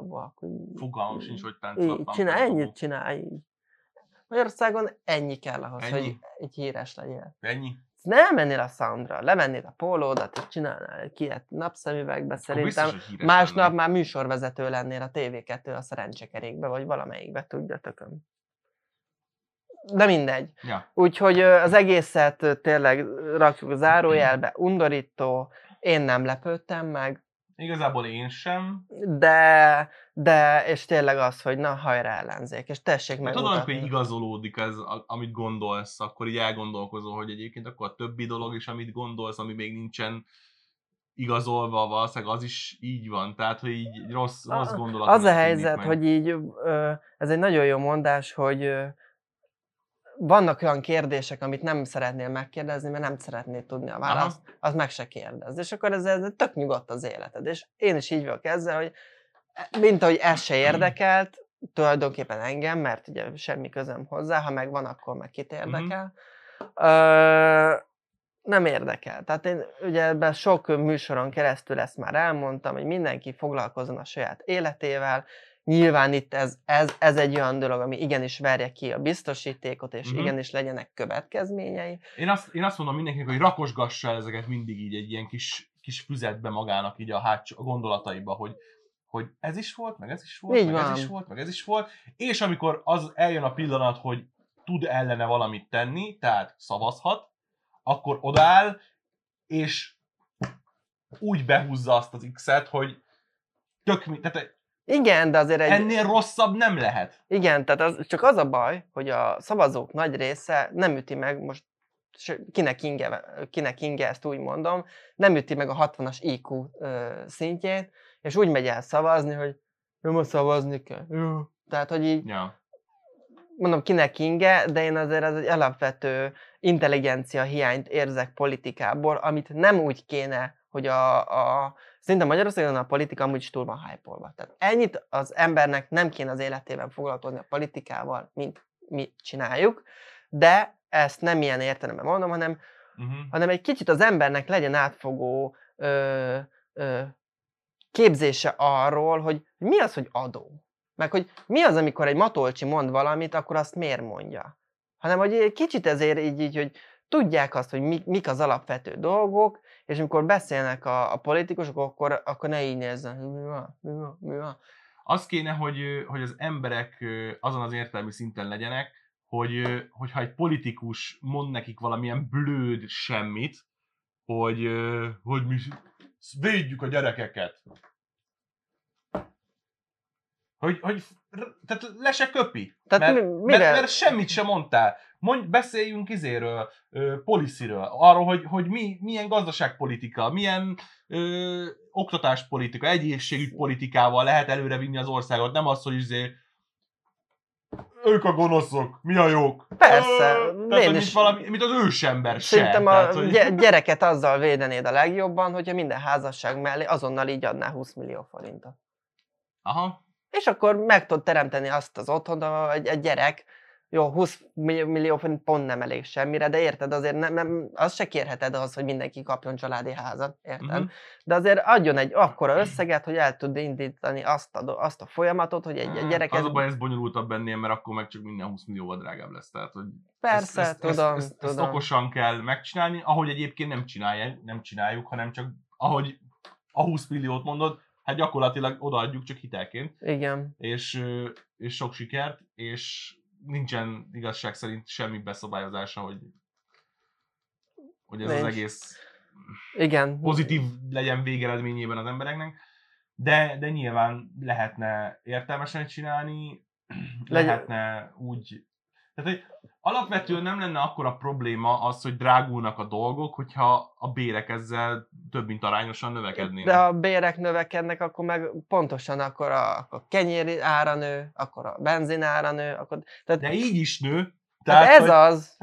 így- Fogalmam sincs, hogy táncol a csinál, ennyit csinálj így. Magyarországon ennyi kell ahhoz, Ennyi? hogy egy híres legyél. Ennyi? Nem mennél a soundra, levennéd a pólódat, és csinálnál egy kiet napszemüvegbe, szerintem biztos, másnap lennék. már műsorvezető lennél a TV2 a szerencsekerékbe, vagy valamelyikbe, tudja tököm. De mindegy. Ja. Úgyhogy az egészet tényleg rakjuk zárójelbe, undorító, én nem lepődtem meg, Igazából én sem. de, de, és tényleg az, hogy na, hajrá ellenzék, és tessék tudod, amikor így megmutatni. igazolódik ez, amit gondolsz, akkor így elgondolkozol, hogy egyébként akkor a többi dolog is, amit gondolsz, ami még nincsen igazolva, valószínűleg az is így van. Tehát, hogy így rossz, rossz gondolat. Az a helyzet, hogy így, ö, ez egy nagyon jó mondás, hogy vannak olyan kérdések, amit nem szeretnél megkérdezni, mert nem szeretnéd tudni a választ, az meg se kérdez. És akkor ez, ez tök nyugodt az életed. És én is így vagyok ezzel, hogy mint ahogy ez se érdekelt, tulajdonképpen engem, mert ugye semmi közöm hozzá, ha meg van, akkor meg kit érdekel. Ö, nem érdekel. Tehát én ugye ebben sok műsoron keresztül ezt már elmondtam, hogy mindenki foglalkozzon a saját életével. Nyilván itt ez, ez, ez egy olyan dolog, ami igenis verje ki a biztosítékot, és Mhm. igenis legyenek következményei. Én azt, én azt mondom mindenkinek, hogy rakosgassa el ezeket mindig így egy ilyen kis, kis füzetbe magának így a, hátsó, a gondolataiba, hogy, hogy ez is volt, meg ez is volt, Így meg ez van. is volt, meg ez is volt, és amikor az eljön a pillanat, hogy tud ellene valamit tenni, tehát szavazhat, akkor odaáll, és úgy behúzza azt az X-et, hogy tök tehát Igen, de azért egy... ennél rosszabb nem lehet. Igen, tehát az, csak az a baj, hogy a szavazók nagy része nem üti meg, most kinek inge, kinek inge ezt úgy mondom, nem üti meg a 60-as IQ ö, szintjét, és úgy megy el szavazni, hogy jó, ma szavazni kell. Jó. Tehát, hogy így, Ja. mondom, kinek inge, de én azért ez egy alapvető intelligencia hiányt érzek politikából, amit nem úgy kéne, hogy a, a Szerintem Magyarországon a politika amúgy is túl van hype Tehát ennyit az embernek nem kéne az életében foglalkozni a politikával, mint mi csináljuk, de ezt nem ilyen értelemben mondom, hanem, Uh-huh. hanem egy kicsit az embernek legyen átfogó ö, ö, képzése arról, hogy mi az, hogy adó. Meg hogy mi az, amikor egy matolcsi mond valamit, akkor azt miért mondja. Hanem, hogy egy kicsit ezért így, így hogy tudják azt, hogy mi, mik az alapvető dolgok, és amikor beszélnek a, a politikusok, akkor, akkor ne így nézzen, hogy mi van, mi van, mi van. Az kéne, hogy, hogy az emberek azon az értelmi szinten legyenek, hogy, hogyha egy politikus mond nekik valamilyen blőd semmit, hogy, hogy mi védjük a gyerekeket. Hogy, hogy tehát le se köpi. Tehát mert, mi- mert, mivel- mert, semmit sem mondtál. Mondj, beszéljünk izéről, ö, policyről, arról, hogy, hogy mi, milyen gazdaságpolitika, milyen ö, oktatáspolitika, egészségügypolitikával lehet előrevinni az országot, nem az, hogy izé ők a gonoszok, mi a jók. Persze, Ö, tehát, is- valami, mint az ősember se. Szerintem a Tehát, hogy... gy- gyereket azzal védenéd a legjobban, hogyha minden házasság mellé azonnal így adná 20 millió forintot. Aha. És akkor meg tudod teremteni azt az otthont, ahol egy, egy gyerek, jó, 20 millió pont nem elég semmire, de érted, azért nem, nem, azt se kérheted az, hogy mindenki kapjon családi házat, érted? Mhm. De azért adjon egy akkora összeget, hogy el tud indítani azt a, azt a folyamatot, hogy egy, egy gyerek... Az ez- a baj, ez bonyolultabb ennél, mert akkor meg csak minden 20 millióval drágább lesz. Tehát, hogy Persze, ezt, ezt, tudom, ezt, ezt, tudom. ezt okosan kell megcsinálni, ahogy egyébként nem csináljuk, nem csináljuk, hanem csak ahogy a 20 milliót mondod, hát gyakorlatilag odaadjuk csak hitelként, Igen. és, és sok sikert, és nincsen igazság szerint semmi beszabályozása, hogy, hogy ez az Nincs. egész Igen. pozitív legyen végeredményében az embereknek, de, de nyilván lehetne értelmesen csinálni, lehetne úgy, tehát hogy alapvetően nem lenne akkora probléma az, hogy drágulnak a dolgok, hogyha a bérek ezzel több mint arányosan növekednének. De ha a bérek növekednek, akkor meg pontosan akkor a, akkor kenyér ára nő, akkor a benzin ára nő, akkor... Tehát, De így is nő. tehát ez hogy az,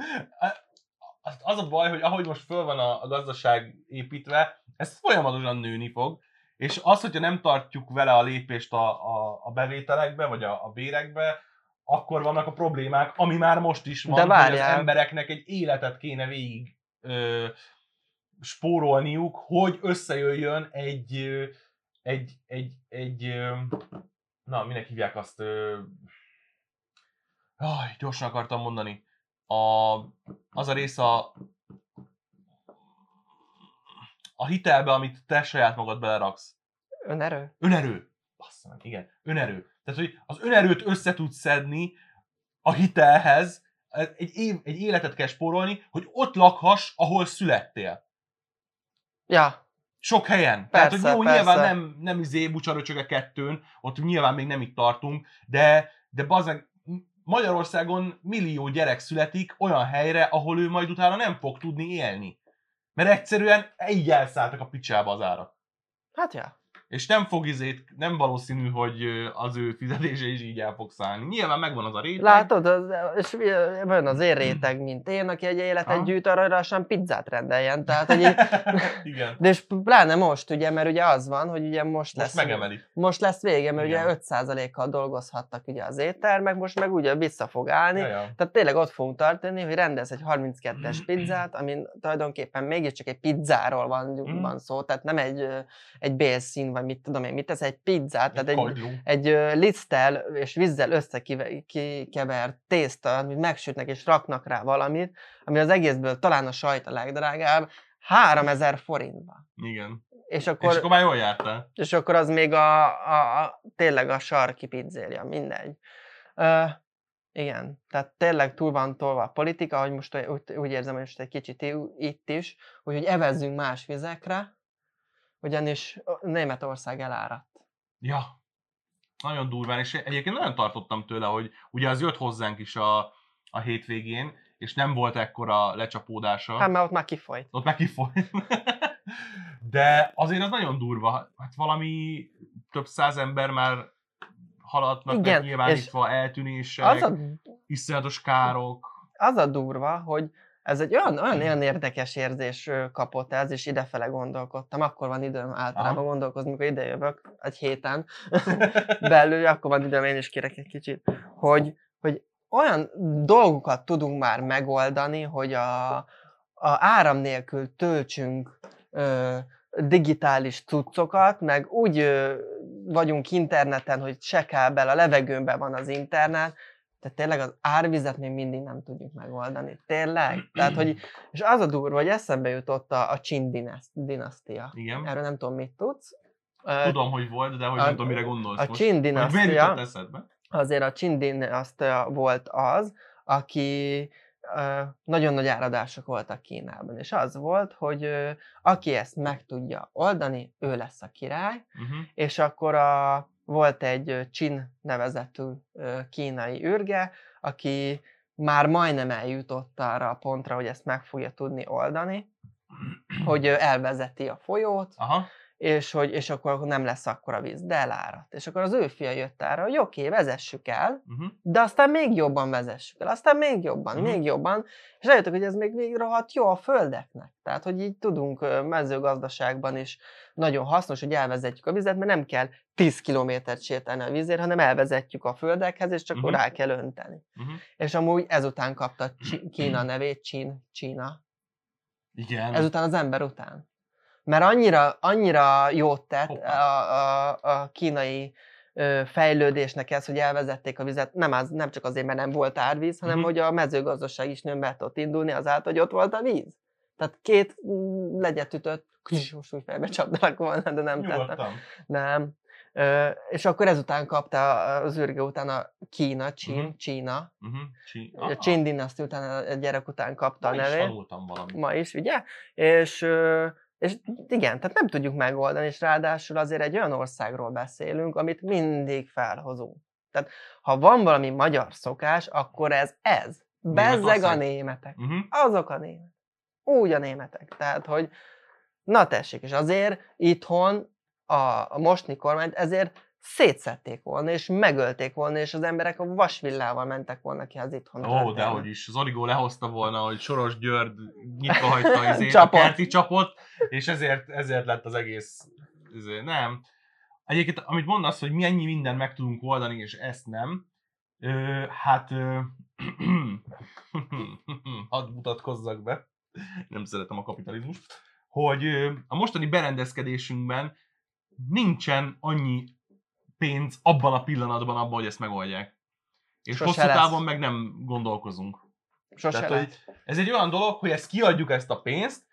az, az a baj, hogy ahogy most föl van a, a gazdaság építve, ez folyamatosan nőni fog, és az, hogyha nem tartjuk vele a lépést a, a, a bevételekbe, vagy a, a bérekbe, akkor vannak a problémák, ami már most is van, De hogy az embereknek egy életet kéne végig ö, spórolniuk, hogy összejöjjön egy, ö, egy, egy, egy, ö, na, minek hívják azt, ö, Aj, gyorsan akartam mondani. A, az a rész a, a hitelbe, amit te saját magad beleraksz. önerő. Önerő. Bassza meg, igen. Önerő. Tehát, hogy az önerőt össze tudsz szedni a hitelhez, egy, év, egy életet kell spórolni, hogy ott lakhass, ahol születtél. Ja, Sok helyen. Tehát, hogy Persze, jó, persze. nyilván nem, nem izé bucsaröcsöge kettőn, ott nyilván még nem itt tartunk, de, de bazeg, Magyarországon millió gyerek születik olyan helyre, ahol ő majd utána nem fog tudni élni. Mert egyszerűen így elszálltak a picsába az árak. hát ja. És nem fog izét, nem valószínű, hogy az ő fizetése is így el fog szállni. Nyilván megvan az a réteg. Látod, az, és van az én réteg, mint én, aki egy életet Aha. gyűjt arra, lassan pizzát rendeljen. Tehát, hogy így, Igen. de és pláne most, ugye, mert ugye az van, hogy ugye most, Most lesz, megemeli. most lesz vége, mert Igen. ugye 5%-kal dolgozhattak ugye az éttermek, most meg ugye vissza fog állni. Ja, ja. Tehát tényleg ott fogunk tartani, hogy rendez egy 32-es pizzát, amin tulajdonképpen mégiscsak egy pizzáról van, Mhm. van szó, tehát nem egy, egy bélszín, vagy mit tudom én, mit ez egy pizzát, tehát egy, kagyló. egy liszttel és vízzel összekevert tészta, amit megsütnek és raknak rá valamit, ami az egészből talán a sajt a legdrágább, 3000 forintba. Igen. És És akkor, akkor már jól jártál. és akkor az még a, a, a, tényleg a sarki pizzéria, mindegy. Ö, igen, tehát tényleg túl van tolva a politika, hogy most úgy, úgy érzem, hogy most egy kicsit itt is, úgyhogy evezzünk más vizekre, ugyanis Németország eláradt. Ja. Nagyon durván, és egyébként nagyon tartottam tőle, hogy ugye az jött hozzánk is a, a hétvégén, és nem volt ekkora lecsapódása. Hát mert ott már kifolyt. Ott meg kifolyt. De azért az nagyon durva. Hát valami több száz ember már haladnak Igen, meg nyilvánítva, eltűnések, Az a, iszonyatos károk. az a durva, hogy ez egy olyan, olyan, olyan érdekes érzés kapott ez, és idefele gondolkodtam. Akkor van időm általában Aha. gondolkozni, amikor ide jövök egy héten belül, akkor van időm, én is kérek egy kicsit, hogy, hogy olyan dolgokat tudunk már megoldani, hogy a, a áram nélkül töltsünk ö, digitális cuccokat, meg úgy ö, vagyunk interneten, hogy se kábel, a levegőben van az internet, de tényleg az árvizet még mindig nem tudjuk megoldani. Tényleg? Tehát, hogy, és az a durva, hogy eszembe jutott a, a Csin dinaszt- dinasztia. Igen. Erről nem tudom, mit tudsz. Tudom, hogy volt, de hogy a- nem tudom, mire gondolsz a most. Csin dinasztia, azért a Csin dinasztia volt az, aki nagyon nagy áradások voltak Kínában, és az volt, hogy aki ezt meg tudja oldani, ő lesz a király, Uh-huh. és akkor a, volt egy Csin nevezetű kínai űrge, aki már majdnem eljutott arra a pontra, hogy ezt meg fogja tudni oldani, hogy elvezeti a folyót, Aha. És hogy és akkor nem lesz akkora víz, de eláradt. És akkor az ő fia jött arra, hogy oké, vezessük el, Uh-huh. de aztán még jobban vezessük el, aztán még jobban, Mhm. még jobban, és rájöttek, hogy ez még, még rohadt jó a földeknek. Tehát, hogy így tudunk mezőgazdaságban is nagyon hasznos, hogy elvezetjük a vizet, mert nem kell 10 kilométert sétálni a vízért, hanem elvezetjük a földekhez, és csak Mhm. rá kell önteni. Uh-huh. És amúgy ezután kapta Csi- Kína nevét, Csin, Csína. Igen. Ezután az ember után. Mert annyira, annyira jót tett Hoppá. a, a, a kínai fejlődésnek ez, hogy elvezették a vizet, nem, az, nem csak azért, mert nem volt árvíz, hanem Mhm. hogy a mezőgazdaság is nem tudott indulni azáltal, hogy ott volt a víz. Tehát két mm, legyet ütött, most úgy fejbe csapnák volna, de nem tettem. Nyugodtan. Nem. Ö, és akkor ezután kapta az űrge után a Kína, Csin, Mhm. Csína. Uh-huh. Csi... A Csin dinaszti után a gyerek után kapta a Ma is nevét tanultam valamit. ma is, ugye? És, ö, és igen, tehát nem tudjuk megoldani, és ráadásul azért egy olyan országról beszélünk, amit mindig felhozunk. Tehát ha van valami magyar szokás, akkor ez ez. Bezzeg a németek. Uh-huh. Azok a németek. Úgy a németek. Tehát, hogy na tessék, és azért itthon a, a mostni kormányt ezért szétszették volna, és megölték volna, és az emberek a vasvillával mentek volna ki az itthon. Ó, de hogy is. Az Origó lehozta volna, hogy Soros György nyitva hagyta az a kerti csapot, és ezért, ezért lett az egész... Ezért, nem. Egyébként, amit mondasz, hogy mi ennyi mindent meg tudunk oldani, és ezt nem, ö, hát... Ö, hadd mutatkozzak be, nem szeretem a kapitalizmust, hogy ö, a mostani berendezkedésünkben nincsen annyi pénz abban a pillanatban abban, hogy ezt megoldják. És Sose hosszú lesz. távon meg nem gondolkozunk. Sose Tehát, lehet. hogy ez egy olyan dolog, hogy ezt kiadjuk ezt a pénzt,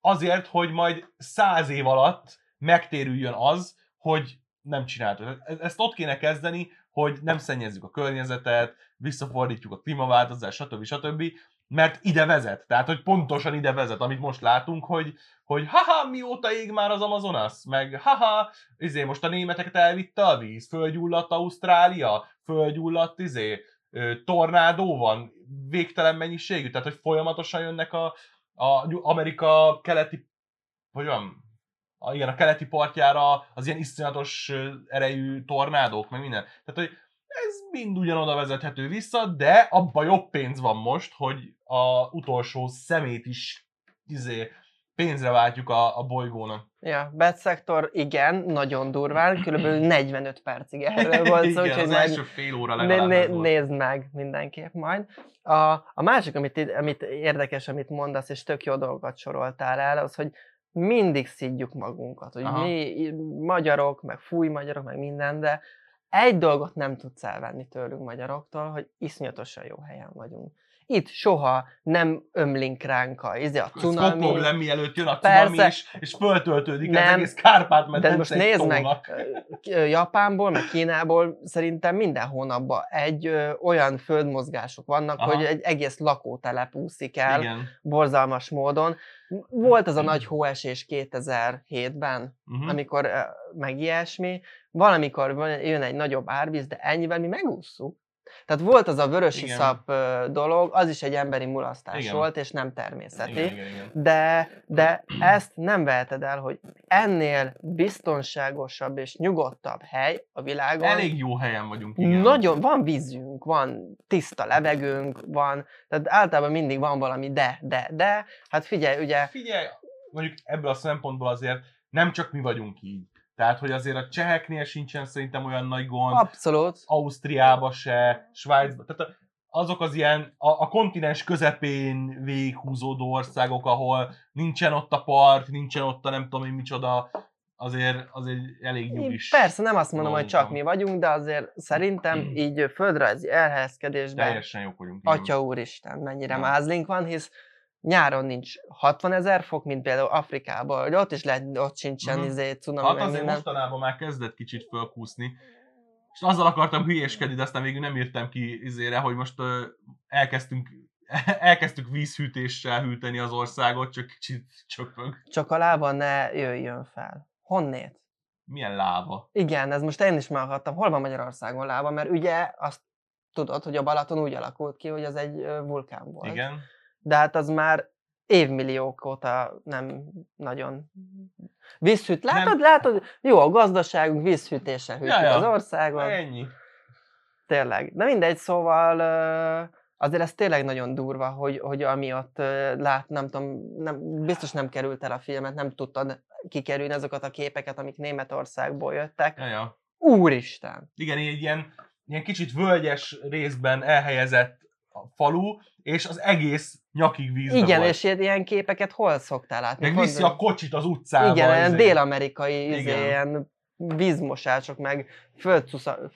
azért, hogy majd száz év alatt megtérüljön az, hogy nem csináltuk. E- Ezt ott kéne kezdeni, hogy nem szennyezzük a környezetet, visszafordítjuk a klímaváltozást, stb. stb. Mert ide vezet. Tehát, hogy pontosan ide vezet, amit most látunk, hogy, hogy haha, mióta ég már az Amazonas, meg haha, izé, most a németeket elvitte a víz, földgyulladt Ausztrália, földgyulladt izé, tornádó van, végtelen mennyiségű, tehát hogy folyamatosan jönnek a, a Amerika keleti, hogy van, a, igen, a keleti partjára az ilyen iszonyatos erejű tornádók, meg minden. Tehát, hogy ez mind ugyanoda vezethető vissza, de abban jobb pénz van most, hogy a utolsó szemét is izé, pénzre váltjuk a, a bolygónak. Ja, betszektor, igen, nagyon durván, kb. 45 percig erről volt szó, úgyhogy az majd első fél óra legalább né- nézd meg mindenképp majd. A, a másik, amit, amit érdekes, amit mondasz, és tök jó dolgokat soroltál el, az, hogy mindig szidjuk magunkat, hogy Aha. mi magyarok, meg fúj magyarok, meg minden, de egy dolgot nem tudsz elvenni tőlünk magyaroktól, hogy iszonyatosan jó helyen vagyunk. Itt soha nem ömlink ránk a, izé, a Ez cunami, le, mielőtt jön a Persze. cunami, és, föltöltődik az Nem. egész kárpát De most nézd meg, Japánból, meg Kínából szerintem minden hónapban egy ö, olyan földmozgások vannak, Aha. hogy egy egész lakótelep úszik el Igen. borzalmas módon. Volt az a nagy hóesés 2007-ben, Uh-huh. amikor ö, meg ilyesmi, valamikor jön egy nagyobb árvíz, de ennyivel mi megússzuk. Tehát volt az a vörös Igen. iszap dolog, az is egy emberi mulasztás Igen. volt, és nem természeti. Igen, igen, igen. De, de ezt nem veheted el, hogy ennél biztonságosabb és nyugodtabb hely a világon. Elég jó helyen vagyunk, igen. Nagyon, van vízünk, van tiszta levegőnk, van, tehát általában mindig van valami de, de, de, hát figyelj, ugye, Figyelj, mondjuk ebből a szempontból azért nem csak mi vagyunk így. Tehát, hogy azért a cseheknél sincsen szerintem olyan nagy gond, abszolút, Ausztriába se, Svájcba, tehát azok az ilyen a, a kontinens közepén végighúzódó országok, ahol nincsen ott a part, nincsen ott a nem tudom én micsoda, azért, azért elég nyugis. persze nem azt mondom, hogy dolgunk csak mi vagyunk, de azért szerintem így földrajzi elhelyezkedésben Teljesen jók vagyunk. Atya úristen, mennyire Ja. mázlink van, hisz nyáron nincs 60 ezer fok, mint például Afrikában, hogy ott is lehet, ott sincsen Mhm. izé, cunami, Hát azért minden. mostanában már kezdett kicsit fölkúszni. És azzal akartam hülyéskedni, de aztán végül nem írtam ki izére, hogy most ö, elkezdtünk, elkezdtük vízhűtéssel hűteni az országot, csak kicsit csöpög. Csak a lába ne jöjjön fel. Honnét? Milyen láva. Igen, ez most én is meghallgattam. Hol van Magyarországon lába? Mert ugye azt tudod, hogy a Balaton úgy alakult ki, hogy az egy vulkán volt. Igen. De hát az már évmilliók óta nem nagyon vízhűt. Látod, Nem. látod? Jó, a gazdaságunk vízhűtéssel Ja, ja. az országot. Ennyi. Tényleg. De mindegy, szóval azért ez tényleg nagyon durva, hogy, hogy ami ott ö, lát, nem tudom, nem, biztos nem került el a filmet, nem tudtad kikerülni azokat a képeket, amik Németországból jöttek. Ja, ja. Úristen! Igen, egy ilyen, ilyen kicsit völgyes részben elhelyezett a falu, és az egész nyakig vízbe Igen, volt. és ilyen, ilyen képeket hol szoktál látni? Meg viszi a kocsit az utcába. Igen, ilyen izé. dél-amerikai izé, Igen. ilyen vízmosások, meg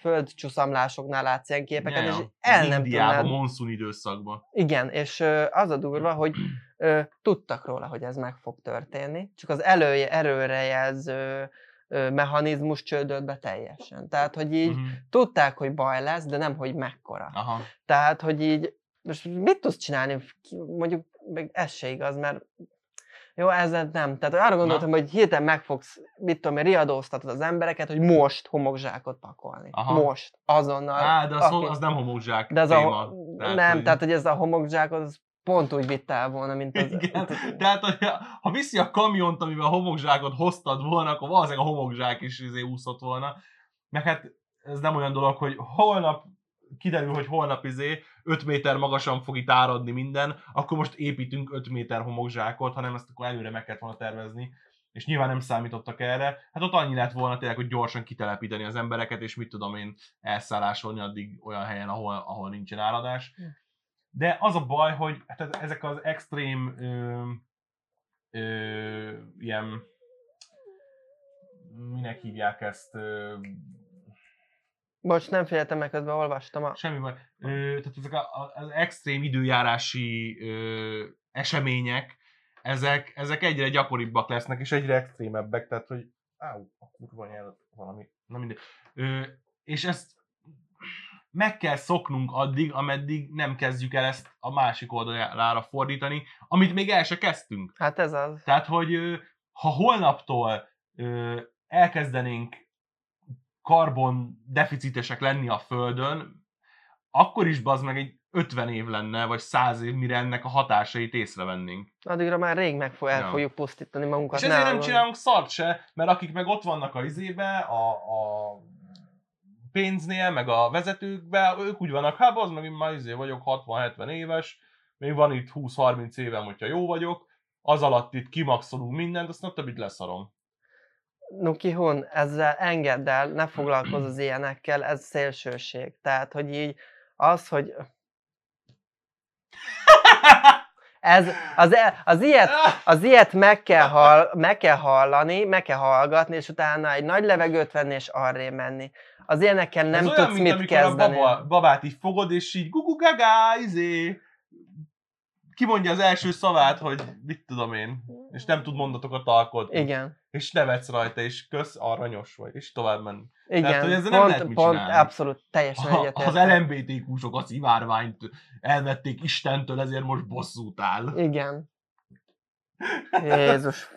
földcsuszamlásoknál látsz ilyen képeket, Ja, és el nem Indiában, tudnád. monszun időszakban. Igen, és az a durva, hogy tudtak róla, hogy ez meg fog történni, csak az elője, erőrejelző ö, mechanizmus csődölt be teljesen. Tehát, hogy így Mhm. tudták, hogy baj lesz, de nem, hogy mekkora. Aha. Tehát, hogy így, most mit tudsz csinálni? Mondjuk, meg ez se igaz, mert Jó, ezzel nem. Tehát arra gondoltam, hogy hirtelen megfogsz, mit tudom riadóztatod az embereket, hogy most homokzsákot pakolni. Aha. Most, azonnal. Á, de az, Aki- az nem homokzsák de ez téma. a, nem, hogy- tehát hogy ez a homokzsák, az pont úgy vitt el volna, mint az... Igen, tehát hogy ha viszi a kamiont, amivel a homokzsákot hoztad volna, akkor valószínűleg a homokzsák is izé úszott volna. Meg hát ez nem olyan dolog, hogy holnap kiderül, hogy holnap izé 5 méter magasan fog itt áradni minden, akkor most építünk 5 méter homokzsákot, hanem ezt akkor előre meg kellett volna tervezni. És nyilván nem számítottak erre. Hát ott annyi lett volna tényleg, hogy gyorsan kitelepíteni az embereket, és mit tudom én, elszállásolni addig olyan helyen, ahol, ahol nincsen áradás. De az a baj, hogy hát ez- ezek az extrém ö, ö, ilyen minek hívják ezt, ö, Bocs, nem figyeltem meg, közben olvastam a... semmi baj, ö, tehát ezek a, a, az extrém időjárási ö, események, ezek, ezek egyre gyakoribbak lesznek, és egyre extrémebbek, tehát hogy áú, a kurva nyelv, valami, na mindegy. Ö, és ezt meg kell szoknunk addig, ameddig nem kezdjük el ezt a másik oldalára fordítani, amit még el se kezdtünk. Hát ez az. Tehát, hogy ha holnaptól elkezdenénk karbon deficitesek lenni a Földön, akkor is bazd meg egy 50 év lenne, vagy 100 év, mire ennek a hatásait észrevennénk. Addigra már rég meg fog, el Ja. fogjuk pusztítani magunkat. És ezért nem nálunk. csinálunk szart se, mert akik meg ott vannak a izébe, a, a pénznél, meg a vezetőkbe, ők úgy vannak, hát az meg én már izé vagyok 60-70 éves, még van itt 20-30 évem, hogyha jó vagyok, az alatt itt kimaxolunk mindent, aztán többit leszarom. Nuki Hun, ezzel engedd el, ne foglalkozz az ilyenekkel, ez szélsőség. Tehát, hogy így az, hogy ez, az, e- az, ilyet, az ilyet meg kell, hall, meg kell hallani, meg kell hallgatni, és utána egy nagy levegőt venni, és arré menni. Az ilyenekkel nem Ez olyan, tudsz mint mit kezdeni. a baba, babát így fogod, és így gugu gaga, izé, kimondja az első szavát, hogy mit tudom én, és nem tud mondatokat alkotni. Igen. És nevetsz rajta, és kösz, aranyos vagy, és tovább menni. Igen, hogy ezzel nem pont, lehet mit pont csinálni. abszolút, teljesen egyetértek. az LMBTQ-sok a szivárványt elvették Istentől, ezért most bosszút áll. Igen. Jézus.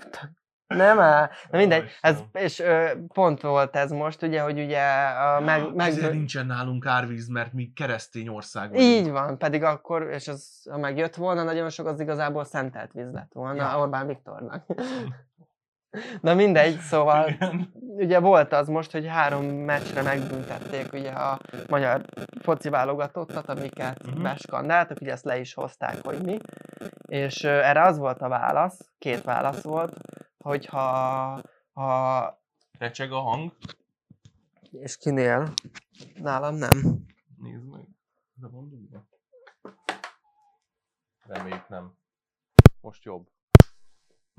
Nem áll. Na mindegy, ez, és ö, pont volt ez most, ugye, hogy ugye a meg, meg, Ezért nincsen nálunk árvíz, mert mi keresztény ország vagyunk. így van, pedig akkor, és az, ha megjött volna, nagyon sok az igazából szentelt víz lett volna Ja. Orbán Viktornak. Na mindegy, szóval Igen. ugye volt az most, hogy három meccsre megbüntették ugye a magyar foci válogatottat, amiket Mhm. uh-huh. beskandáltak, ugye ezt le is hozták, hogy mi. És ö, erre az volt a válasz, két válasz volt, hogy ha, Recseg a hang. és kinél, nálam nem. Nézd meg. De ide. Reméljük nem. Most jobb.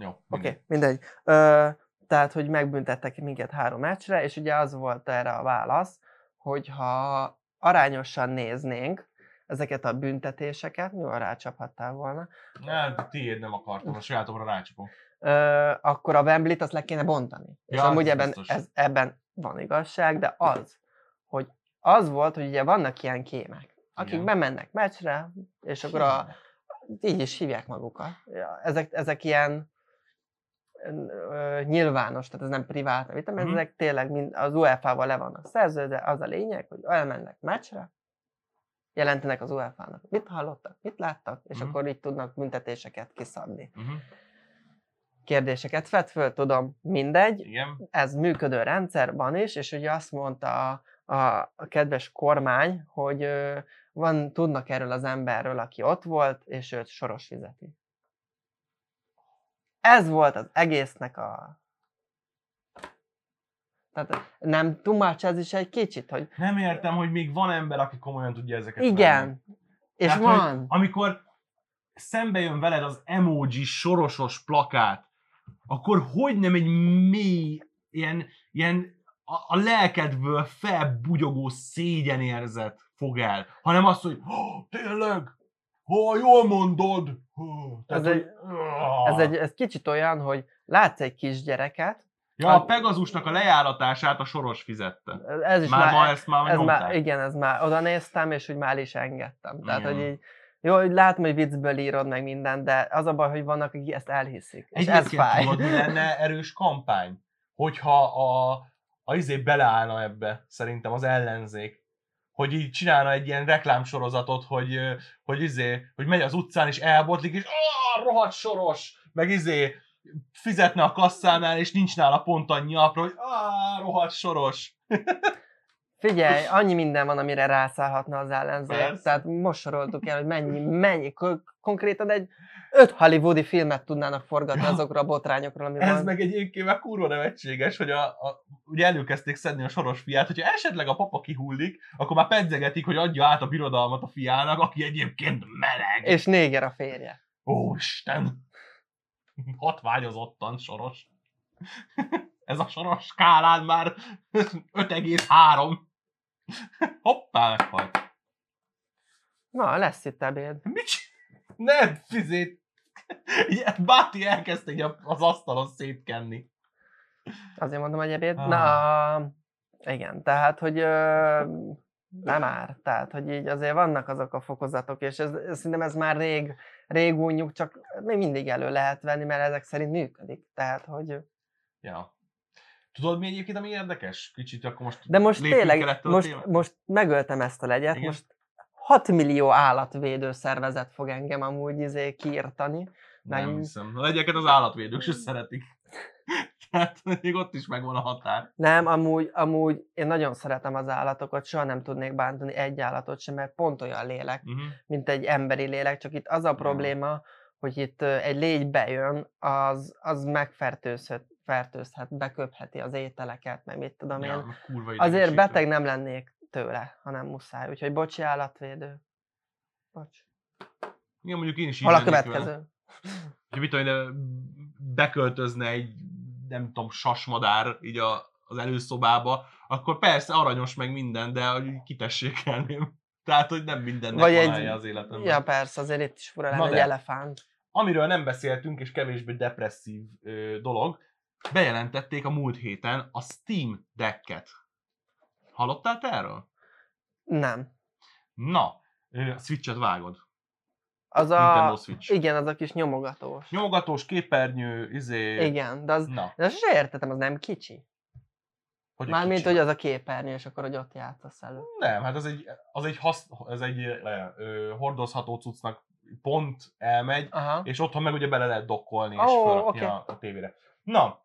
Jó, Oké, okay, mindegy. Ö, tehát, hogy megbüntettek minket három meccsre, és ugye az volt erre a válasz, hogy ha arányosan néznénk ezeket a büntetéseket, nyilván rácsaphattál volna, Hát, tiéd nem akartam, a sajátomra rácsapom. ö, akkor a Wembley-t azt le kéne bontani. És Ja, amúgy ez ebben, biztos. ez, ebben van igazság, de az, hogy az volt, hogy ugye vannak ilyen kémek, akik Igen. bemennek meccsre, és akkor a, így is hívják magukat. Ja, Ezek, ezek ilyen nyilvános, tehát ez nem privát, tudom, Mhm. ezek tényleg mind, az UEFA-val le vannak szerződve, az a lényeg, hogy elmennek meccsre, jelentenek az UEFA-nak, mit hallottak, mit láttak, és Mhm. akkor így tudnak büntetéseket kiszabni. Uh-huh. Kérdéseket vett föl, tudom, mindegy, Igen. ez működő rendszer van is, és ugye azt mondta a, a, a kedves kormány, hogy van, tudnak erről az emberről, aki ott volt, és őt soros fizeti. Ez volt az egésznek a... Tehát nem much ez is egy kicsit, hogy Nem értem, hogy még van ember, aki komolyan tudja ezeket venni. igen, és Tehát, van. amikor szembe jön veled az emoji sorosos plakát, akkor hogy nem egy mély, ilyen, ilyen a, a lelkedből felbugyogó szégyenérzet fog el, hanem azt, hogy oh, tényleg, oh, jól mondod. Ez egy- Ez egy ez kicsit olyan, hogy látsz egy kisgyereket, Ja, a Pegazusnak a lejáratását a soros fizette. ez is Már, már, ma ezt már ez nyomták. már, igen, ez már oda néztem, és úgy már is engedtem. Tehát, Igen. hogy így Jó, hogy látom, hogy viccből írod meg mindent, de az a baj, hogy vannak, akik ezt elhiszik. És ez Egyébként fáj. tudod, mi lenne erős kampány? Hogyha a, a izé beleállna ebbe, szerintem az ellenzék. Hogy így csinálna egy ilyen reklámsorozatot, hogy, hogy izé, hogy megy az utcán és elbotlik, és rohadt soros, meg izé fizetne a kasszánál, és nincs nála pont annyi apra, hogy rohadt soros. Figyelj, annyi minden van, amire rászállhatna az ellenzék. Persze. Tehát most soroltuk el, hogy mennyi, mennyi, ko- konkrétan egy öt hollywoodi filmet tudnának forgatni azokra a botrányokról, ami Ez van. meg egyébként meg kurva nevetséges, hogy a, a, ugye előkezdték szedni a soros fiát, hogyha esetleg a papa kihullik, akkor már pedzegetik, hogy adja át a birodalmat a fiának, aki egyébként meleg. És néger a férje. Ó, Isten! Hatványozottan soros. Ez a soros skálán már 5,3. Hoppá, meghalt. Na, lesz itt ebéd. Mit? Nem, fizét. Báti elkezdte így az asztalon szétkenni. Azért mondom, hogy ebéd. Ah. Na, igen, tehát, hogy ö, nem már. Tehát, hogy így azért vannak azok a fokozatok, és ez, ez, szerintem ez már rég, rég unjuk, csak még mindig elő lehet venni, mert ezek szerint működik. Tehát, hogy... Ja. Tudod, mi egyébként, ami érdekes? Kicsit akkor most De most tényleg, most, most megöltem ezt a legyet, Igen. most 6 millió állatvédő szervezet fog engem amúgy izé kiirtani. Nem meg- hiszem. A legyeket az állatvédők se szeretik. Tehát még ott is megvan a határ. Nem, amúgy, amúgy én nagyon szeretem az állatokat, soha nem tudnék bántani egy állatot sem, mert pont olyan lélek, Uh-huh. mint egy emberi lélek, csak itt az a probléma, hogy itt egy légy bejön, az, az megfertőzhet, fertőzhet, beköpheti az ételeket, meg mit tudom Ja, én. kurva Azért beteg nem lennék tőle, hanem muszáj. Úgyhogy bocsi állatvédő. Bocs. Igen, mondjuk én is így Hol a következő? Hogy mit tudom, de beköltözne egy, nem tudom, sasmadár így a, az előszobába, akkor persze aranyos meg minden, de hogy kitessékelném. Tehát, hogy nem mindennek Vagy egy- az életemben. Ja, persze, azért itt is fura lenne egy elefánt. Amiről nem beszéltünk, és kevésbé depresszív ö, dolog, bejelentették a múlt héten a Steam Decket. Hallottál te erről? Nem. Na, a Switch-et vágod. Az Nintendo a... Switch. Igen, az a kis nyomogatós. Nyomogatós, képernyő, izé... Igen, de az... Na, De sose értettem, az nem kicsi. hogy Mármint, kicsi. hogy az a képernyő, és akkor, hogy ott játszasz elő. Nem, hát az egy, az egy, hasz, ez egy le, ö, hordozható cuccnak pont elmegy, Aha. és otthon meg ugye bele lehet dokkolni, és Ó, felrakni oké. a, a tévére. Na,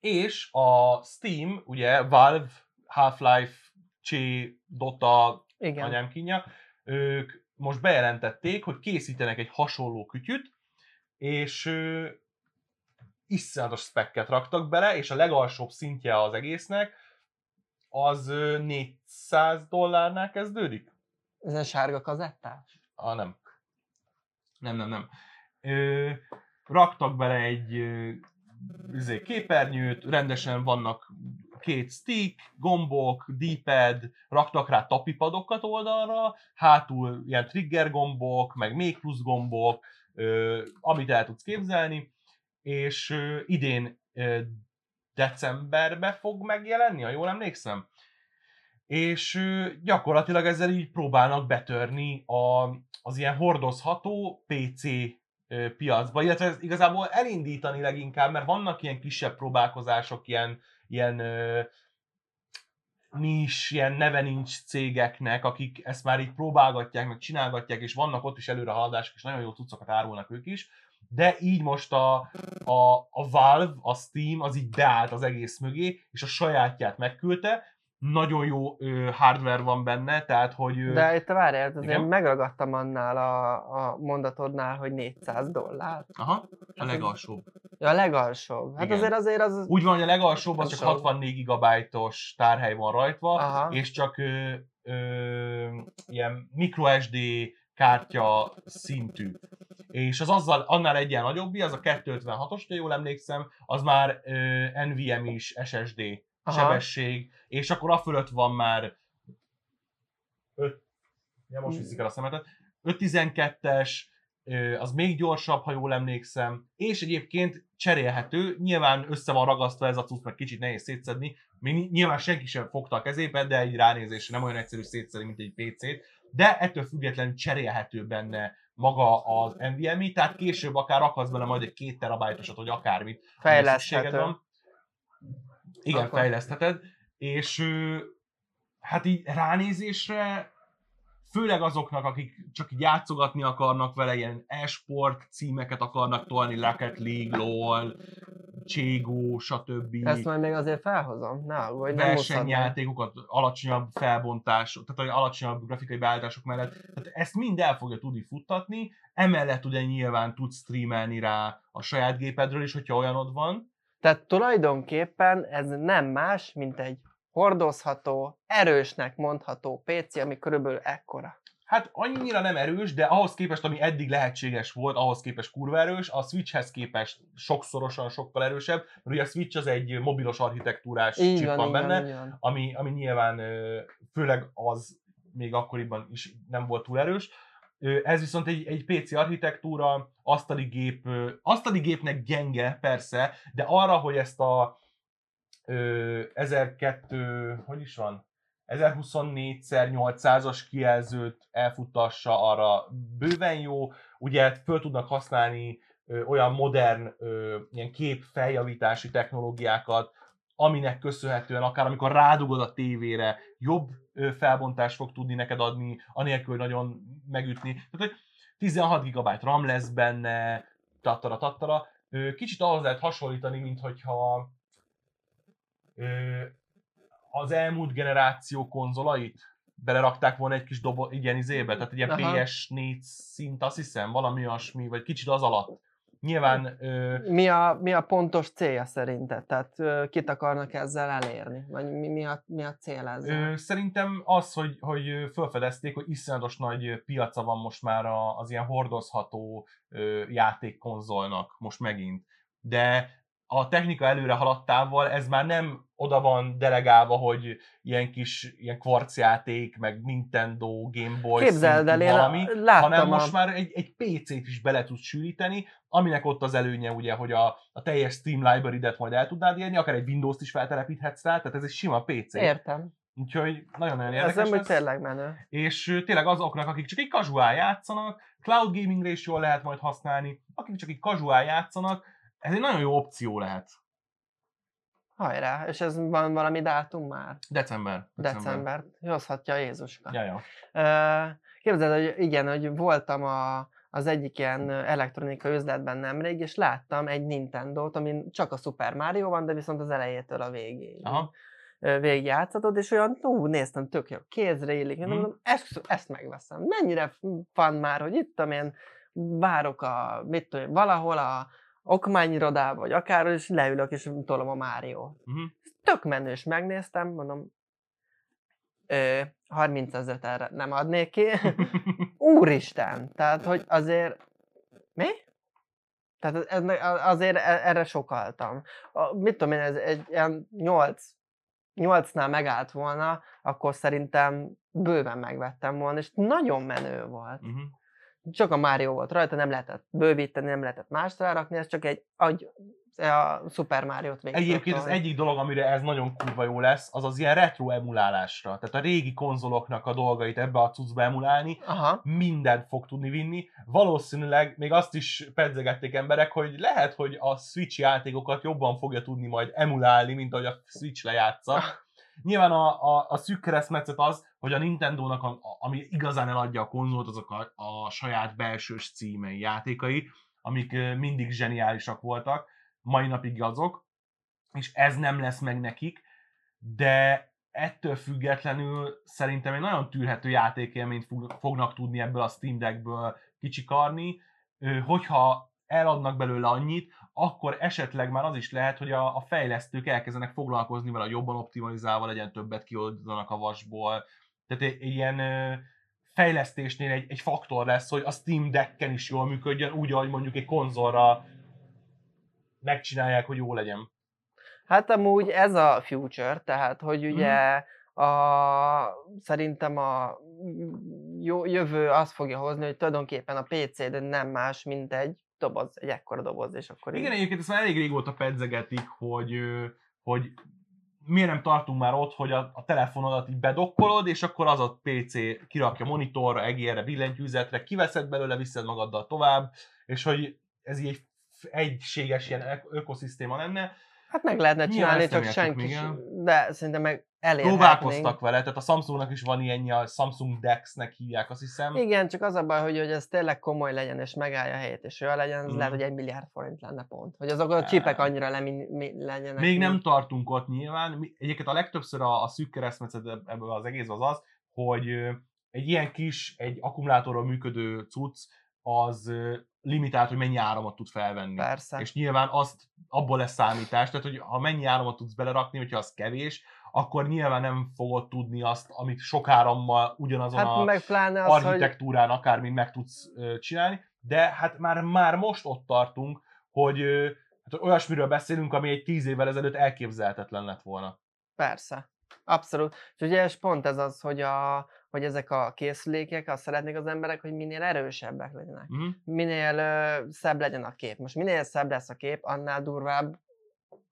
és a Steam, ugye Valve, Half-Life, Csé, Dota, Igen. anyám kínja, ők most bejelentették, hogy készítenek egy hasonló kütyüt, és ö, iszonyatos spekket raktak bele, és a legalsóbb szintje az egésznek az ö, 400 dollárnál kezdődik. Ez egy sárga kazettás? Ah, nem. Nem, nem, nem. Ö, raktak bele egy ö, izé, képernyőt, rendesen vannak két stick, gombok, D-pad, raktak rá tapipadokat oldalra, hátul ilyen trigger gombok, meg még plusz gombok, amit el tudsz képzelni, és idén decemberbe fog megjelenni, ha jól emlékszem. És gyakorlatilag ezzel így próbálnak betörni a, az ilyen hordozható PC piacba, illetve ez igazából elindítani leginkább, mert vannak ilyen kisebb próbálkozások, ilyen, ilyen ö, nis, ilyen neve nincs cégeknek, akik ezt már így próbálgatják, meg csinálgatják, és vannak ott is előrehaladások, és nagyon jó cuccokat árulnak ők is, de így most a, a, a Valve, a Steam, az így beállt az egész mögé, és a sajátját megküldte, nagyon jó ö, hardware van benne, tehát hogy... Ö, De itt várjál, azért Igen? megragadtam annál a, a mondatodnál, hogy 400 dollár. Aha, a legalsóbb. Ja, a legalsóbb. Hát Igen. azért azért az... Úgy van, hogy a legalsóbb az Az csak sok. 64 gigabájtos tárhely van rajta, Aha. és csak ö, ö, ilyen microSD kártya szintű. És az azzal, annál egyen nagyobbi, az a 256-os, ha jól emlékszem, az már ö, NVMe is SSD Aha. sebesség, és akkor a fölött van már 5, ja most viszik el a szemetet, 512-es, ö, az még gyorsabb, ha jól emlékszem, és egyébként cserélhető, nyilván össze van ragasztva ez a cucc, meg kicsit nehéz szétszedni, még nyilván senki sem fogta a kezébe, de egy ránézésre nem olyan egyszerű szétszedni, mint egy PC-t, de ettől függetlenül cserélhető benne maga az NVMe, tehát később akár akarsz bele majd egy két terabájtosat, vagy akármit. Fejleszthető. Igen, Akkor- fejlesztheted. És hát így ránézésre, főleg azoknak, akik csak így játszogatni akarnak vele, ilyen e-sport címeket akarnak tolni, Rocket League, LOL, Cségó, stb. Ezt majd még azért felhozom. Ne aggódj, nem versenyjátékokat, alacsonyabb felbontás, tehát alacsonyabb grafikai beállítások mellett. Tehát ezt mind el fogja tudni futtatni, emellett ugye nyilván tudsz streamelni rá a saját gépedről is, hogyha olyanod van. Tehát tulajdonképpen ez nem más, mint egy hordozható, erősnek mondható PC, ami körülbelül ekkora. Hát annyira nem erős, de ahhoz képest, ami eddig lehetséges volt, ahhoz képest kurva erős, a Switchhez képest sokszorosan sokkal erősebb, mert ugye a Switch az egy mobilos architektúrás Így chip van, van benne, van, van. ami, ami nyilván főleg az még akkoriban is nem volt túl erős. Ez viszont egy, egy PC architektúra, asztali gép, asztali gépnek gyenge, persze, de arra, hogy ezt a ö, 1002, hogy is van? 1024x800-as kijelzőt elfuttassa, arra bőven jó. Ugye föl tudnak használni ö, olyan modern ö, ilyen kép feljavítási technológiákat, aminek köszönhetően akár amikor rádugod a tévére, jobb felbontást fog tudni neked adni, anélkül hogy nagyon megütni. Tehát, hogy 16 GB RAM lesz benne, tattara, tattara. Kicsit ahhoz lehet hasonlítani, mint hogyha az elmúlt generáció konzolait belerakták volna egy kis dobo, ilyen izébe, tehát egy ilyen Aha. PS4 szint, azt hiszem, valami olyasmi, vagy kicsit az alatt. Nyilván ö, Mi a, mi a pontos célja szerinted? Tehát ö, kit akarnak ezzel elérni? Vagy mi, mi, a, mi a cél ezzel? Ö, szerintem az, hogy, hogy felfedezték, hogy iszonyatos nagy piaca van most már az ilyen hordozható ö, játékkonzolnak most megint. De a technika előre haladtával ez már nem oda van delegálva, hogy ilyen kis ilyen kvarcjáték, meg Nintendo, Game Boy Képzeld el, valami, hanem most már egy, egy PC-t is bele tudsz sűríteni, aminek ott az előnye ugye, hogy a, a teljes Steam library-det majd el tudnád érni, akár egy Windows-t is feltelepíthetsz rá, tehát ez egy sima PC. Értem. Úgyhogy nagyon-nagyon Ez érdekes nem úgy lesz. tényleg menő. És tényleg azoknak, akik csak egy casual játszanak, cloud gamingre is jól lehet majd használni, akik csak egy casual játszanak, ez egy nagyon jó opció lehet. Hajrá, és ez van valami dátum már? December. December. Hozhatja Jézuska. Ja, ja. Képzeld, hogy igen, hogy voltam a, az egyik ilyen elektronikai üzletben nemrég, és láttam egy Nintendo-t, amin csak a Super Mario van, de viszont az elejétől a végéig. Aha. Végigjátszhatod, és olyan, ú, néztem, tök jó, kézre illik, Mhm. mondom, ezt, ezt megveszem. Mennyire van már, hogy itt én, várok a, mit tudom valahol a okmányirodába, vagy akár, és leülök, és tolom a Máriót Uh-huh. tök menős, megnéztem, mondom, ö, 30 ezeret erre nem adnék ki. Úristen! Tehát, hogy azért... Mi? Tehát ez, azért e- erre sokaltam. A, mit tudom én, ez egy ilyen 8 8-nál megállt volna, akkor szerintem bőven megvettem volna, és nagyon menő volt. uh-huh. Csak a Mario volt rajta, nem lehetett bővíteni, nem lehetett mást rárakni, ez csak egy, egy a Super Mario-t végig Egyébként az egyik dolog, amire ez nagyon kurva jó lesz, az az ilyen retro emulálásra. Tehát a régi konzoloknak a dolgait ebbe a cuccba emulálni, Aha. mindent fog tudni vinni. Valószínűleg még azt is pedzegették emberek, hogy lehet, hogy a Switch játékokat jobban fogja tudni majd emulálni, mint ahogy a Switch lejátsza. Nyilván a, a, a szűk keresztmetszet az, hogy a Nintendo-nak, a, a, ami igazán eladja a konzolt, azok a, a saját belsős címei, játékai, amik mindig zseniálisak voltak, mai napig azok, és ez nem lesz meg nekik, de ettől függetlenül szerintem egy nagyon tűrhető játékélményt fog- fognak tudni ebből a Steam Deckből kicsikarni, hogyha eladnak belőle annyit, akkor esetleg már az is lehet, hogy a, a fejlesztők elkezdenek foglalkozni vele, jobban optimalizálva legyen, többet kioldanak a vasból. Tehát egy, egy ilyen fejlesztésnél egy, egy faktor lesz, hogy a Steam Decken is jól működjön, úgy, ahogy mondjuk egy konzolra megcsinálják, hogy jó legyen. Hát amúgy ez a future, tehát hogy ugye a, szerintem a jó, jövő azt fogja hozni, hogy tulajdonképpen a PC de nem más, mint egy doboz, egy ekkora doboz, és akkor Igen, így- egyébként ezt már elég régóta pedzegetik, hogy, hogy miért nem tartunk már ott, hogy a, a telefonodat így bedokkolod, és akkor az a PC kirakja monitorra, egérre, billentyűzetre, kiveszed belőle, viszed magaddal tovább, és hogy ez így egy egységes ilyen ök- ökoszisztéma lenne. Hát meg lehetne csinálni, csak senki, még de szerintem meg elérhetnénk. Próbálkoztak vele, tehát a Samsungnak is van ilyenje, a Samsung Dex-nek hívják, azt hiszem. Igen, csak az a baj, hogy, hogy ez tényleg komoly legyen, és megállja a helyét, és olyan legyen, az Mhm. lehet, hogy egy milliárd forint lenne pont. Hogy azok a csipek annyira lemi, mi, legyenek. Még nem tartunk ott nyilván. Egyébként a legtöbbször a, a szűk keresztmetszet eb- ebből az egész az az, hogy egy ilyen kis, egy akkumulátorral működő cucc, az limitált, hogy mennyi áramot tud felvenni. Persze. És nyilván azt, abból lesz számítás, tehát hogy ha mennyi áramot tudsz belerakni, hogyha az kevés, akkor nyilván nem fogod tudni azt, amit sok árammal ugyanazon Hát a meg pláne az, hogy architektúrán akármit meg tudsz csinálni, de hát már, már most ott tartunk, hogy hát olyasmiről beszélünk, ami egy tíz évvel ezelőtt elképzelhetetlen lett volna. Persze. Abszolút. És ugye és pont ez az, hogy, a, hogy ezek a készülékek, azt szeretnék az emberek, hogy minél erősebbek legyenek. Uh-huh. Minél ö, szebb legyen a kép. Most minél szebb lesz a kép, annál durvább